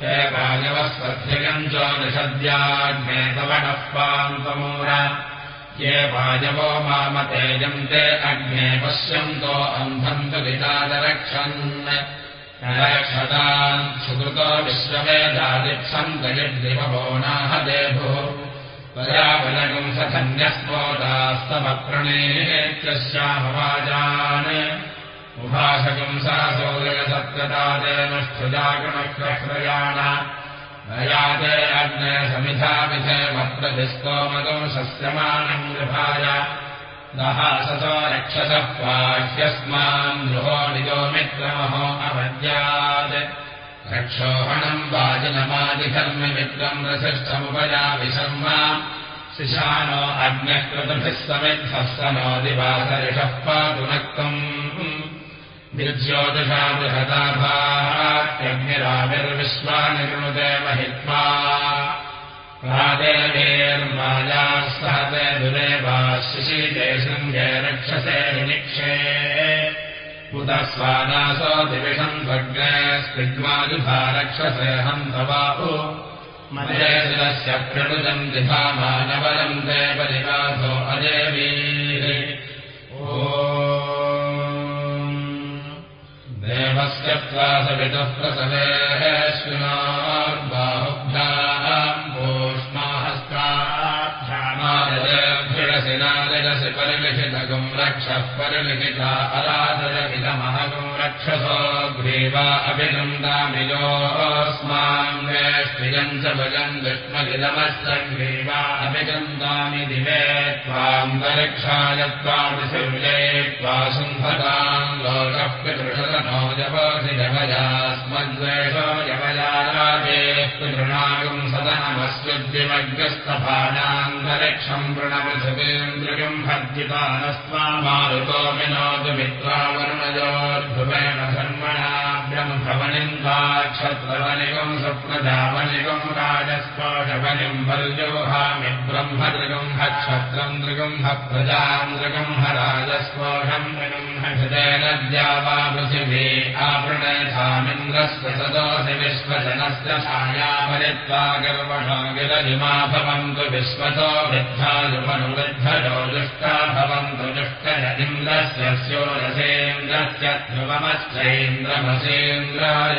हे वायवस्वध्यगम् च निषद्याग्नेतवनः पान्तमूर ये वायवो मामतेजम् ते अग्ने पश्यन्तो अन्धन्तु वितादरक्षन् रक्षतान् सुकृतो विश्वमेधादिप्सन्तयद्दिवभो नाह देभो पराबलगम् सधन्यस्मोदास्तमप्रणेत्यस्यामवाजान् उभाषकम् सा सौदयसत्यतादेनष्ठुजागमक्रयाण याते अग्ने समिधाविधेमप्रतिस्तोमगम् शस्यमानम् विभाय दहाससो रक्षसः पाह्यस्मान् गृहो निजो मित्रमहो अवद्यात् रक्षोहणम् वाजिनमादिधर्ममित्रम् रसिष्ठमुपयामि शर्म शिशानो अग्नः कृतभिः समिद्धः स नो दिवासरिषः पातुनक्तम् निर्ज्योतिषा बृहताभात्यग्निराविर्विश्वानि कृणुते महित्वा प्रादेवेर्मायाः सहते दुरेवा शिशीते शृङ्गे रक्षसे विनिक्षे उत स्वानासो दिविषम् भग्ने स्तिग्माजुभा रक्षसे हन्तवाहु मदेशिलस्य प्रणुजम् जिभामानवलम् ते परिवासो अजेवीः। ओ देवस्य त्वासविदुः प्रसवेश्विनार्बाहुभ्याम् भूष्माहस्ताभ्यामादभिरसि परिलिखितगुम् रक्षः परिलिखिता अरादरमिदमहगुम् रक्षसो ग्रीवा अभिनन्दामिजोऽस्मान् वेष्टिजम् च भजम् विष्णुगिदमश्च ग्रीवा अभिगन्दामि दिवे त्वा जगजास्मद्वेषो यवजाराजे पितृणागम् सदनमस्विद्विमग्रस्तफानान्तरिक्षम् प्रणपृथिवीन्द्रियम् भर्जितानस्त्वामारुतो विनोतु मित्रावरुणयोर्भुवेन धर्मणा स्वप्नजावनिकम् राजस्पोषवनिम् वर्योहामि ब्रह्मदृगम् ह क्षत्रम् दृगम् ह प्रजाम् दृगम् ह राजस्पोषम् दृगम् ह हृदेन द्यावा पृथिवी आपृणेधामिन्द्रस्य सदोऽसि विश्वजनस्य छायापरित्वा गर्वणो गिरजिमा भवन्तु विश्वतो वृद्धायुमनुवृद्धयो दुष्टा भवन्तु दुष्टय इन्द्रस्य स्योरसेन्द्रस्य ध्रुवमश्चैन्द्रमसेन्द्राय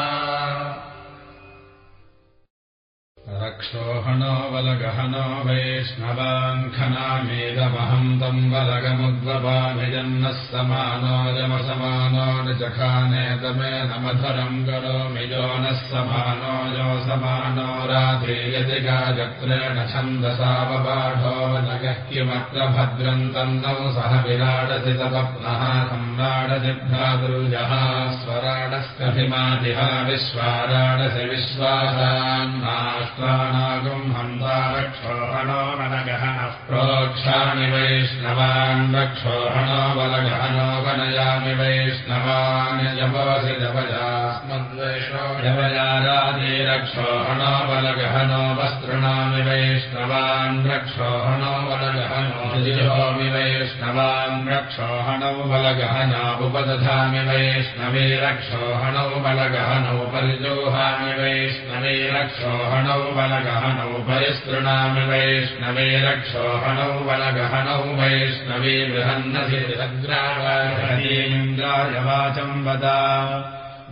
त्वा रक्षोहणो वलगहनो वैष्णवाङ्खनामेदमहम् तम् वलगमुद्वपामिजन्नः समानो यमसमानो निजखानेतमे न करोमि यो नः समानो यो समानो राधेयति गायत्रेण छन्दसावपाठोऽवनगः किमत्र भद्रम् तन्नौ सह विराडसि तपप्नः सम्राडसि भ्रातृजः स्वराडस्कभिमादिह विश्वाराडसि मनगहनः प्रोक्षामि वैष्णवान् रक्षोहणो बलगहनो वनयामि वैष्णवान् जपसि जपजास्मद्वैषो जपजारादि रक्षोहणो बलगहनो वस्त्रणामि वैष्णवान् रक्षोहणो बलगहनो जिहोमि वैष्णवान् रक्षोहणौ बलगहना उपदधामि वैष्णवे रक्षोहणौ बलगहनौ परिजोहामि वैष्णवे रक्षोहणौ बलगहनौ परिस्तृणामि वैष्णवे रक्षोहणौ बलगहनौ वैष्णवे बृहन्नसि सग्रावाचीन्द्राय वाचम् वदा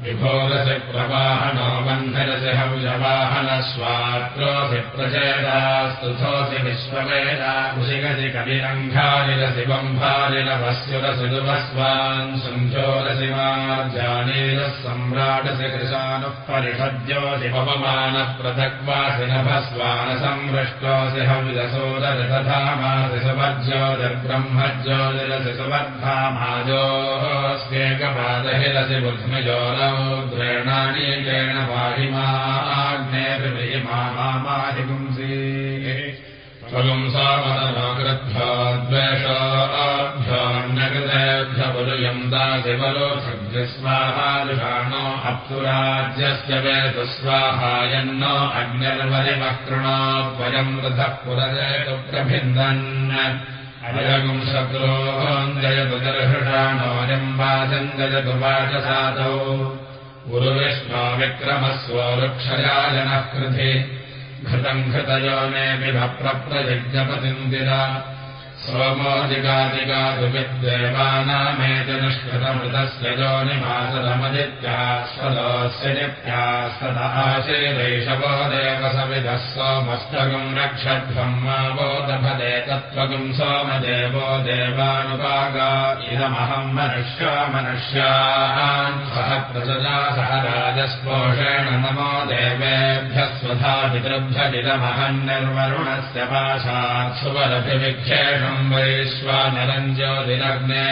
विभोरसि प्रवाहनो बन्धरसि हंसवाहनस्वात्रोऽसि प्रचेदास्तुथोऽसि विश्ववेदा कुशिगसि कविरङ्घारिरसि बम्भारिरवस्युरसि दुवस्वान् सञ्चोरसि मार्जानीरः सम्राटसि कृशानुः परिषद्योऽसि पवमानः पृथक्वासि नभस्वानसंवृष्टोऽसि हविदसोदरतधामासि सुवर्ज्योतिर्ब्रह्मज्योतिरसि सुवर्धामाजोऽस्येकपादहिरसि बुद्ध्मजोर पाहिमाग्नेर्मामादिपुंसि स्वगुंसामदनाकृद्भ्यो द्वेषाभ्योऽन्यकृतेभ्यबलुयम् दासि बलो सद्यस्वाहादुषाणो अप्सुराज्यस्य वेदुस्वाहायन्न अग्निर्वरिमकृणाद्वयम् रथः पुरजयतु अयगुम् शत्रोऽञ्जयतु दर्हृषाणोऽयम् वाचम् जयतु वाचसादौ गुरुविष्णो विक्रमस्वोरुक्षयाजनः कृधि घृतम् घृतयो मेऽपि भप्रप्रयज्ञपतिन्दिरा सोमोदिकादिकातु विद्देवानामेति निष्कृतमृतस्य योनिमासदमदित्याश्वदोऽस्य नित्यास्तदाशेदैषवो देव सविदः सोमस्तगुम् रक्षध्वम् मा बोधभदे तत्त्वगुम् सोमदेवो देवानुपागा इदमहम् मनुष्या मनुष्यान् सह प्रसजा सह राजस्पोषेण नमो देवेभ्यः स्वधा पितृभ्यजिदमहम् निर्वरुणस्य पाशात् सुवरभिविख्येषम् वैश्वानरञ्ज्योतिरग्ने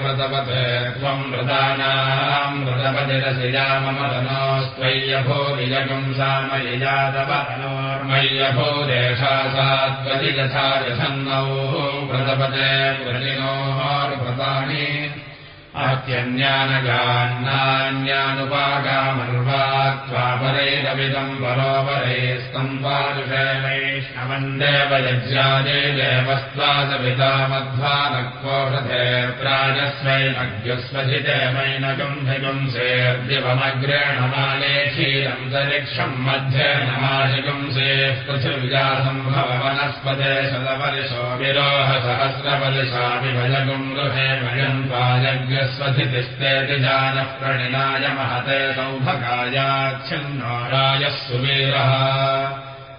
व्रतपथे त्वम् मृदानाम् व्रतपतिरसिजाममतनोस्त्वय्यभोरिजगुम् सामयिजातवतनोर्मय्यभोदेशा सात्वति यथा यथन्नौ व्रतपते व्रतिनोर्व्रतानि अत्यन्यानगान्नान्यानुपागामर्वात्वापरैरविदम् परोपरे स्तम्भादुषैवैष्णवन्देव यज्ञादे देवस्त्वादपिता मध्वानक्वोषधे प्राजस्वैनग्युस्वधिते मैनगुम्भिगुंसेऽद्यवमग्रेण माले क्षीरन्तरिक्षम् मध्ये नमाशिगुंसेः वनस्पते शतपरिशो विरोह सहस्रपरिशापि भजगुम् गृहे भजम् पायज्ञ स्वधितिस्तेति जानः प्रणिनाय महते सौभगायाच्छिन्नो रायः सुवीरः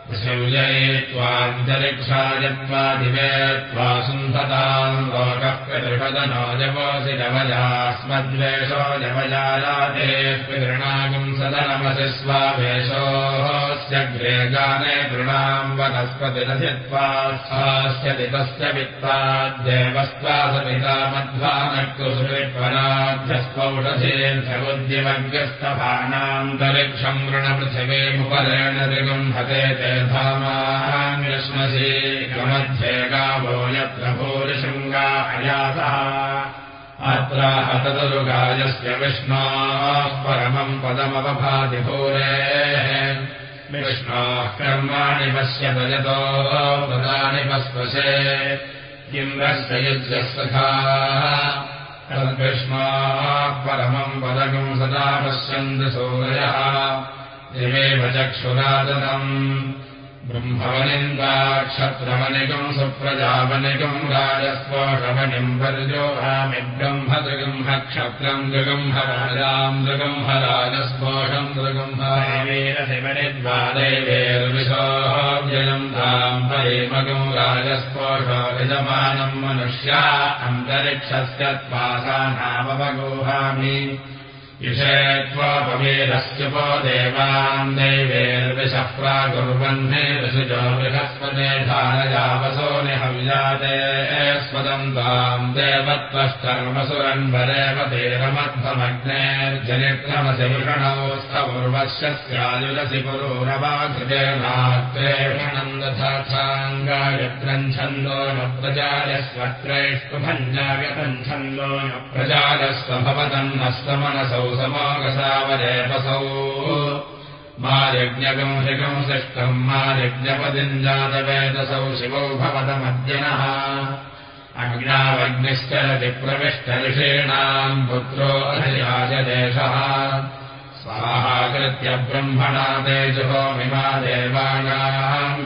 पृथिव्यै त्वान्तरिक्षाय त्वादिवे त्वा सुन्धताम् लोकः पितृषदनो जपोऽसि जवजास्मद्वेषो जवजायाते पितृणागम् सदनमसि स्वावेशोऽस्य ग्रे गाने तृणाम् वनस्पतिरसि त्वास्य दितस्य वित्ताद्देवस्त्वा सपिता मध्वानक्रुसुवित्वनाभ्यस्पौषधेऽर्थबुद्धिमग्रस्तभानान्तरिक्षम् ऋणपृथिवीमुपरेण ऋगुम्भते ते धामान्यश्मसि मध्ये गावो यत्र भूरिशृङ्गा अयासः अत्र हतदुर्गायस्य विष्णोः परमम् पदमवभाति भूरेः। विष्णोः कर्माणि पश्यत यतो व्रतानि पस्पशे इन्द्रस्य युज्यस्वथाः तद्विष्णोः परमम् पदकम् सदा पश्यन्ति सूरयः दिवेव चक्षुरादनम् ब्रह्मवनिन्दाक्षत्रवनिकम् सुप्रजावनिकम् राजस्पोषवनिम् वर्जोहामि ब्रह्मदृगम्ह क्षत्रम् दृगम्हराजाम् दृगम्हराजस्पोषम् दृगम्हरेवेर्विशोऽव्ययम् धाम् परिमगम् राजस्पोषो यजमानम् मनुष्या अन्तरिक्षस्य त्वापवेदस्युपो देवान् दैवेर्विषः प्राकुर्वह्ने ऋषुजो बृहस्पते धारयावसो निहविजाते स्वदम् त्वाम् देवत्वष्टर्मसुरन्वरेव तेरमध्वमग्नेर्जनिक्रमसि वृषणौ स्थपूर्वश्यस्यायुरसि पुरोरवाघृतेनात्रेषणम् दधाङ्गायत्रञ्छन्दो न प्रजायस्वत्रैष्टुभञ्जायतञ्छन्दो न प्रजायस्वभवतम् नस्तमनसौ समागसावरेपसौ मा यज्ञकम् हृगम् सृष्टम् मा यज्ञपदिम् जातवेदसौ शिवौ भवतमद्यनः प्रविष्टऋषीणाम् पुत्रो अधिराजदेशः स्वाहाकृत्य ब्रह्मणा तेजुहोमिमा देवानाम्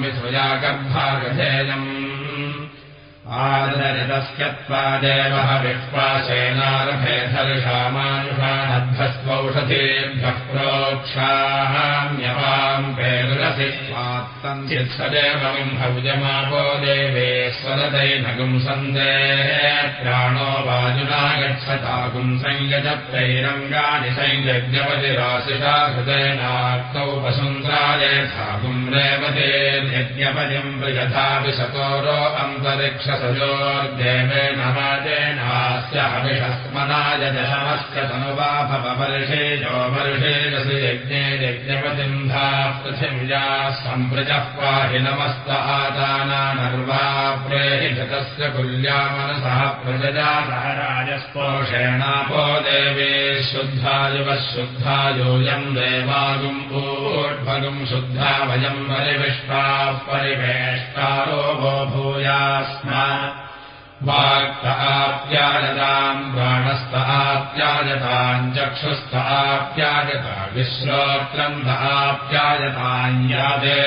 विसृजागर्भागधेयम् आदरितस्यत्वादेवः विश्वासेनारभेधर्षामानुषानध्वस्वौषधेभ्यः प्रोक्षाहाम्यवाम् पेरुरसि स्वात्तम् चित्सदेवम् भौजमापो देवे स्वददैनगुम् सन्देः प्राणो वाजुना गच्छतागुम् संयजत्रैरङ्गानि संयज्ञपतिराशिषा हृदेनाक्तौ वसुन्धरायथागुम् रेवतेर्यज्ञपतिम् यथापि सतोरो अन्तरिक्ष सजोर्देवेन वाजेनास्य हविषस्मनाय दशमस्य तनुवाभवर्षे जो वर्षेरसि यज्ञे यज्ञपतिम् धा पृथिव्या सम्प्रजः पाहि नमस्त आदानानर्वा प्रेहितस्य कुल्यामनसः प्रजया सह राजस्पोषेणापो देवे शुद्धायुवः शुद्धायोऽयम् देवागुम् ऊर्ध्वगुम् शुद्धा वयम् परिविष्टाः परिवेष्टारो वो भूयास्मा वाक्त आप्यायताम् प्राणस्त आप्यायताम् चक्षुस्त आप्यायता आप्यायताम् यादे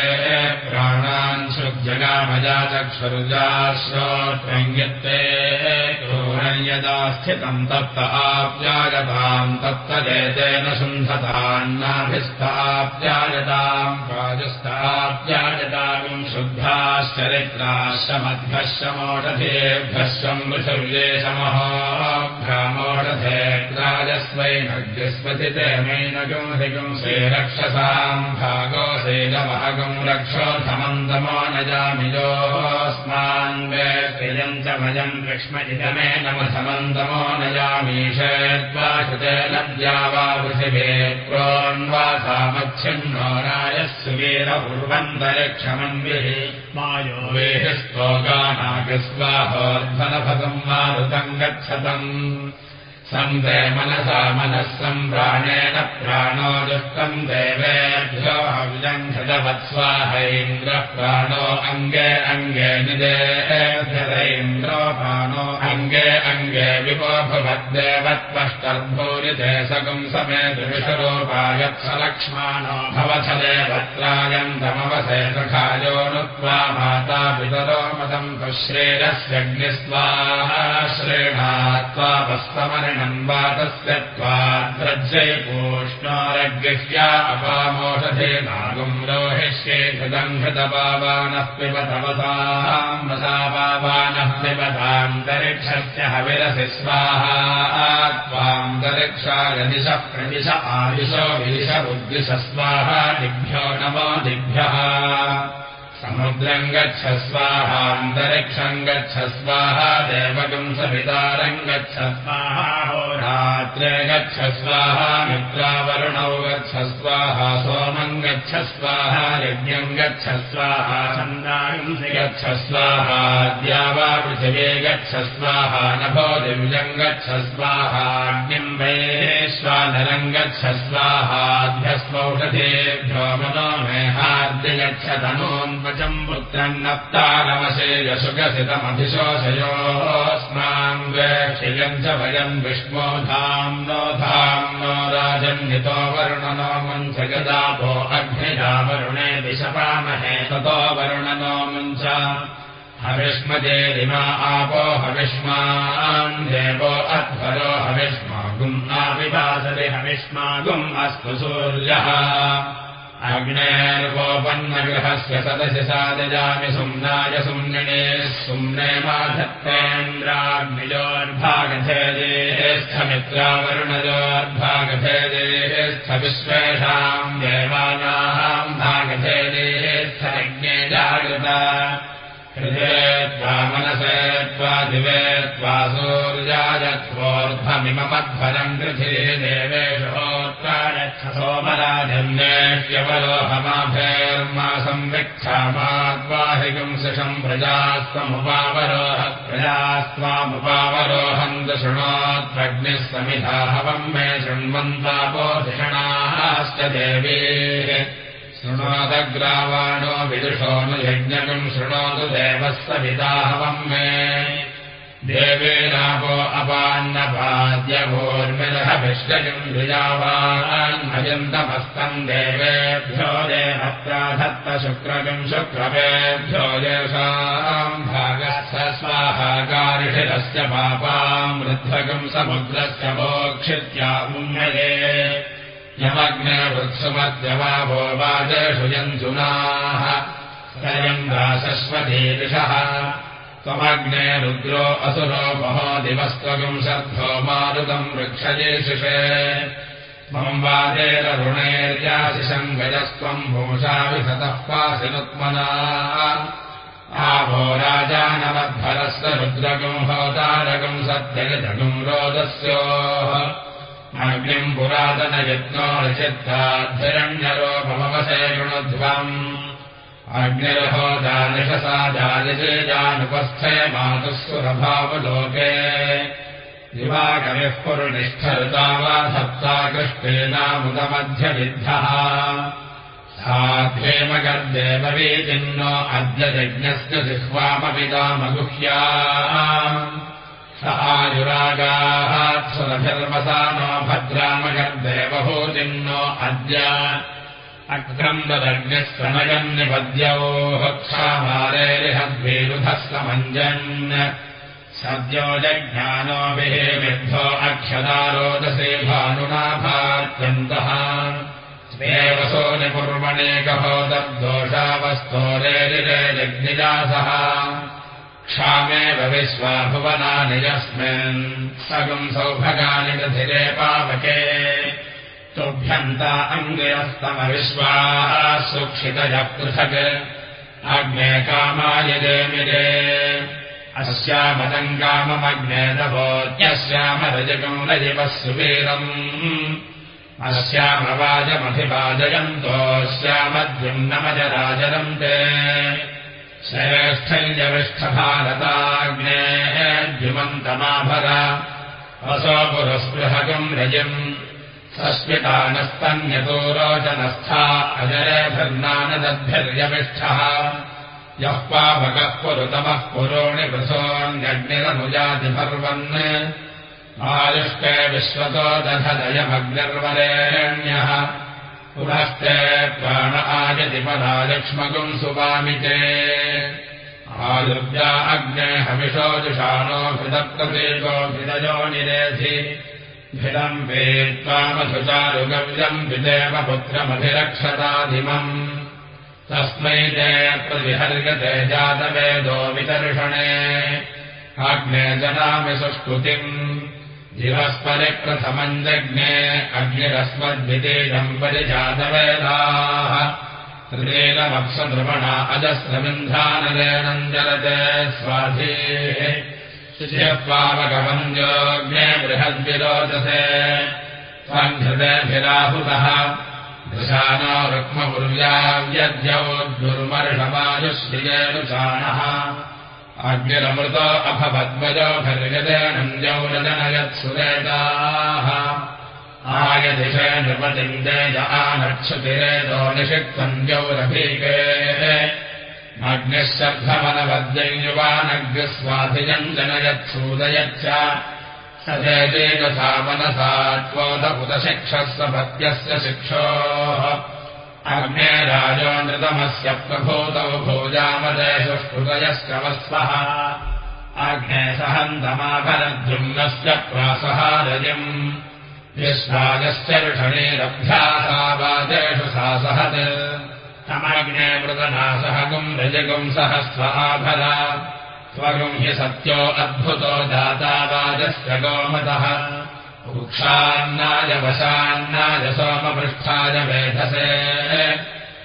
प्राणान् चक्षुरुजा श्रोत्रङ्गत्ते क्रूरम् यदा स्थितम् तप्त आप्यायताम् तत्तदेतेन शुन्धतान्नाभिस्त आप्यायताम् प्राजस्त आप्यायताम् शुद्धाश्चरित्राश्रमध्वश्रमोषधेभ्यः ृषव्येशमहोघ्रामोषधे राजस्वैनग्यस्वतिते मैनगम् हृगम् श्रीरक्षसाम् भागो श्रीगमहगम् रक्षोऽधमन्तमो न जामिजोऽस्मान् वेयम् च भजम् लक्ष्मजितमे नमधमन्तमो न जामीषेत्वा श्रुते नद्या वा पृथिवे प्रोन्वासामच्छिन्नो राजस्सु वीरपूर्वन्तरिक्षमन्विः मायो वेहिस्तोगानागस्वाहोर्धनभगम् मारुतम् गच्छतम् सन्ते मनसा मनः सम्प्राणेन प्राणो दुष्टम् देवेभ्यो हविजङ्घवत्स्वाहैन्द्रः प्राणो अङ्गे अङ्गे निदेभ्यदैन्द्रो प्राणो अङ्गे अङ्गे विपो भवद्देवत्वष्टर्भूरिते सगुम् समे द्विषरूपायत्सलक्ष्माणो भवथदेवत्रायन्तमवसे सखायो नुत्वा माता पितरो मदम् तुश्रेरस्यग्निस्वाहा श्रेणात्वा वस्तमरिणम् वातस्य त्वाद्रज्जयपूष्णोरगृह्या अपामोषधे नागुम् रोहिष्ये हृदम् हृतपावानः पिबतवताम् वसा पावानः पिबतान्तरिक्षस्य हविरसि स्वाहा। त्वान्तरिक्षाय दिश प्रदिश आदिशो विदिश उद्दिश स्वाहा। दिभ्यो नमो दिभ्यः समुद्रम् गच्छ स्वाहान्तरिक्षम् गच्छ स्वाहा देवकम् सवितारम् गच्छ स्वाहा गच्छ स्वाहा मित्रावरुणौ गच्छ स्वाहा सोमम् गच्छ स्वाहा यज्ञम् गच्छ स्वाहा छन्दांसि गच्छ स्वाहा द्यावा पृथिवे गच्छ स्वाहा नभो दिव्यम् गच्छ स्वाहाग्निम् वैश्वानरम् गच्छ स्वाहाभ्यस्मौषधेभ्यो मनो मेहाद्य पुत्रम् नप्तारमसे यशुगसितमभिशोषयोऽस्मान् वेक्षियम् च भयम् विष्णो धाम् नो धाम् नो वरुणनो मुञ्च गदापो अग्निजा वरुणे दिशपामहे ततो वरुणनो मुञ्च। हविष्मजेरिमा आपो हविष्मान् देवो अध्वरो हविष्मागुम् आविभासति हविष्मागुम् अस्तु सूर्यः अग्नेर्गोपन्नगृहस्य सदसि सादजामि सुम्नाय सुम्निणे सुम्ने माधत्तेन्द्राग्निजोर्भागधेदेस्थमित्रावरुणजोर्भागधेदेस्थ विश्वेषाम् देवानाम् भागधेदेस्थ यज्ञे जागृता हृदये त्वा मनसे त्वा दिवे त्वा सूर्यायत्वोर्ध्वमिममध्वरम् पृथिवे देवेषु सोमराजन्येष्यवरोहमाभेर्मा संविक्षामाद्वाहिकम् शिषम् प्रजास्त्वमुपावरोह प्रजास्त्वामुपावरोहम् समिधा हवम् मे शृण्वन्तापोधिषणाश्च देवी शृणोदग्रावाणो विदुषो नु यज्ञकम् शृणोतु देवः सविदाहवम् मे देवेनापो अपान्नपाद्यभोर्मिदहभिष्टयम् द्विजावान्भयन्तमस्तम् देवेभ्यो देवत्राधत्त शुक्रकम् शुक्रवेभ्यो येषाम् भागस्य स्वाहाकारिषिरस्य पापाम् वृद्धकम् समुद्रस्य मोक्षित्या उन्नये यमग्ने वाजेषु यञ्जुनाः त्रयम् दाशश्वतीदिशः त्वमग्ने रुद्रो असुरो महो दिवस्त्वगम् शर्धो मारुतम् वृक्षजेशिषे त्वम् वादेररुणेर्याशिषम् गजस्त्वम् भूषा विशतः पासिनुत्मना आवो राजानवद्भरस्य रुद्रगम् होतारकम् सत्यगजगम् रोदस्योः अग्निम् पुरातनयज्ञो निषिद्धाद्धिरण्यरोपमवसे गुणध्वम् मातुः सुरभावलोके दिवाकविः पुरुनिष्ठरुता वा धत्ता कृष्णेनामुदमध्यविद्धः साध्येमगर्देववीतिन्नो अद्य यज्ञस्य जिह्वामपितामगुह्या स आयुरागाः सुरभिर्वसा नो भद्रामगर्देवभूतिन्नो अद्य अक्रन्ददग्निस्तनयन्निपद्योः क्षामारेरिहद्वेरुधस्तमञ्जन् सद्यो जज्ञानोभिः विद्धो अक्षदारोदसे भानुनाभात्यन्तः स्वेवसो निकुर्वणेकहो तद्दोषावस्तोरेरिरे जग्निजासः क्षामेव विश्वाभुवनानि यस्मिन् सगम् सौभगानि दधिरे पावके। तुभ्यन्ता अङ्गिरस्तमविश्वाः सुक्षितयः पृथक्। अग्ने कामाय देमिरे अस्यामदम् काममग्नेदवोत्यस्यामरजकम् रजिवः सुवीरम् अस्यामवाजमभिवादयन्तोऽस्यामद्युम्नमजराजरम् ते श्रेष्ठञ्जविष्ठभारताग्नेः द्युमन्तमाभर असो पुरस्पृहकम् रजिम्। सस्मितानस्तन्यतो रोचनस्था अजरेभिर्नानदद्भिर्यविष्ठः यः पावकः पुरुतमः पुरोणि वृथोऽन्यग्निरनुजातिभर्वन् आयुष्टे विश्वतो दधदयमग्निर्वरेण्यः पुनस्ते प्राण आयतिपदालक्ष्मकुम् सुवामिते। आयुर्या अग्ने हविषोजुषाणो हृदप्रतीको हृदयो निरेधि। भिदम् वेत्त्वामधुचारुगव्यम् विदेव पुत्रमभिरक्षताधिमम् तस्मै ते प्रतिहर्यते जातवेदो वितर्षणे। अग्ने जनामि सुष्टुतिम् दिवस्परिप्रथमम् जज्ञे त्रिदेकमप्सद्रमणा अजस्रमिन्धानलेनम् जलते स्वाधीः। शिष्यपावकवञ्जोऽग्ने बृहद्विरोचसे त्वन्धृतेभिराहुतः दृशानो रुक्मपुर्याव्यद्यौद्दुर्मर्षमायुश्रियेनुचानः अग्निरमृतो अभवद्वजो भर्गदेनञ्जौरजनयत्सुरेताः आयदिशे नृपतिम् तेज आनक्षतिरेतो निषिक्तम् जौरभीके अग्निः युवानग्निस्वाधिजम् स सा मनसा त्वोदपुतशिक्षः सपत्यस्य शिक्षोः अग्ने राजो नृतमस्य प्रभूतौ वस्वः। अग्ने सहन्तमाभरद्युम्नस्य प्रासहारजम्। विश्वागश्च ऋषणेरभ्यासावादेषु सा सहत् तमग्ने मृतनासहगुम् रजगुम् सह स्वाभरा त्वगुम् हि सत्यो अद्भुतो दातावाजस्य गोमतः वृक्षान्नाय वशान्नाय सोमपृष्ठाय मेधसे।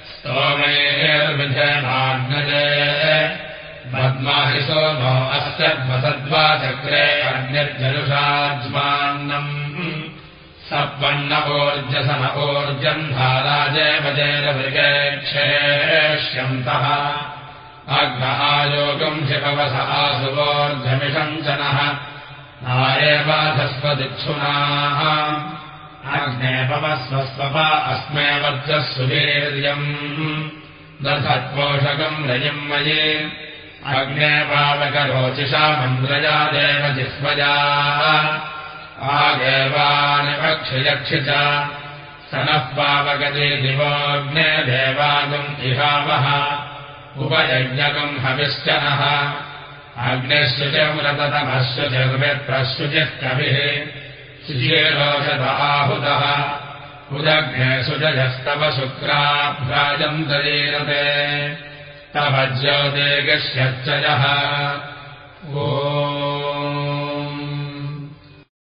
स्तोमेर्विधनाग्नजे पद्माहि सोमो अस्यद्वसद्वाचक्रे अन्यर्जनुषाज्मान्नम् सप्पन्नवोर्जसन ऊर्जम् धाराजयवजेरमृगेक्षेष्यन्तः अग्नहायोगम् शिपवस आसुवोर्धमिषञ्चनः नारेवाधस्वदिक्षुनाः अग्नेपवस्वस्वपा अस्मे वर्जः सुवीर्यम् दधत्पोषकम् रयिम् मयि। अग्ने पावकरोचिषा मन्द्रया नः पावगति दिवोऽग्ने देवागम् इहावः। उपयज्ञकम् हविश्चनः अग्निश्रुचमृततमश्रुचिर्मित्रश्रुचिः कविः शुचिरोषत आहुतः उदग्ने सुजस्तव शुक्राभ्राजम् दरीरते। तव ज्योतिर्गश्यच्चयः ओ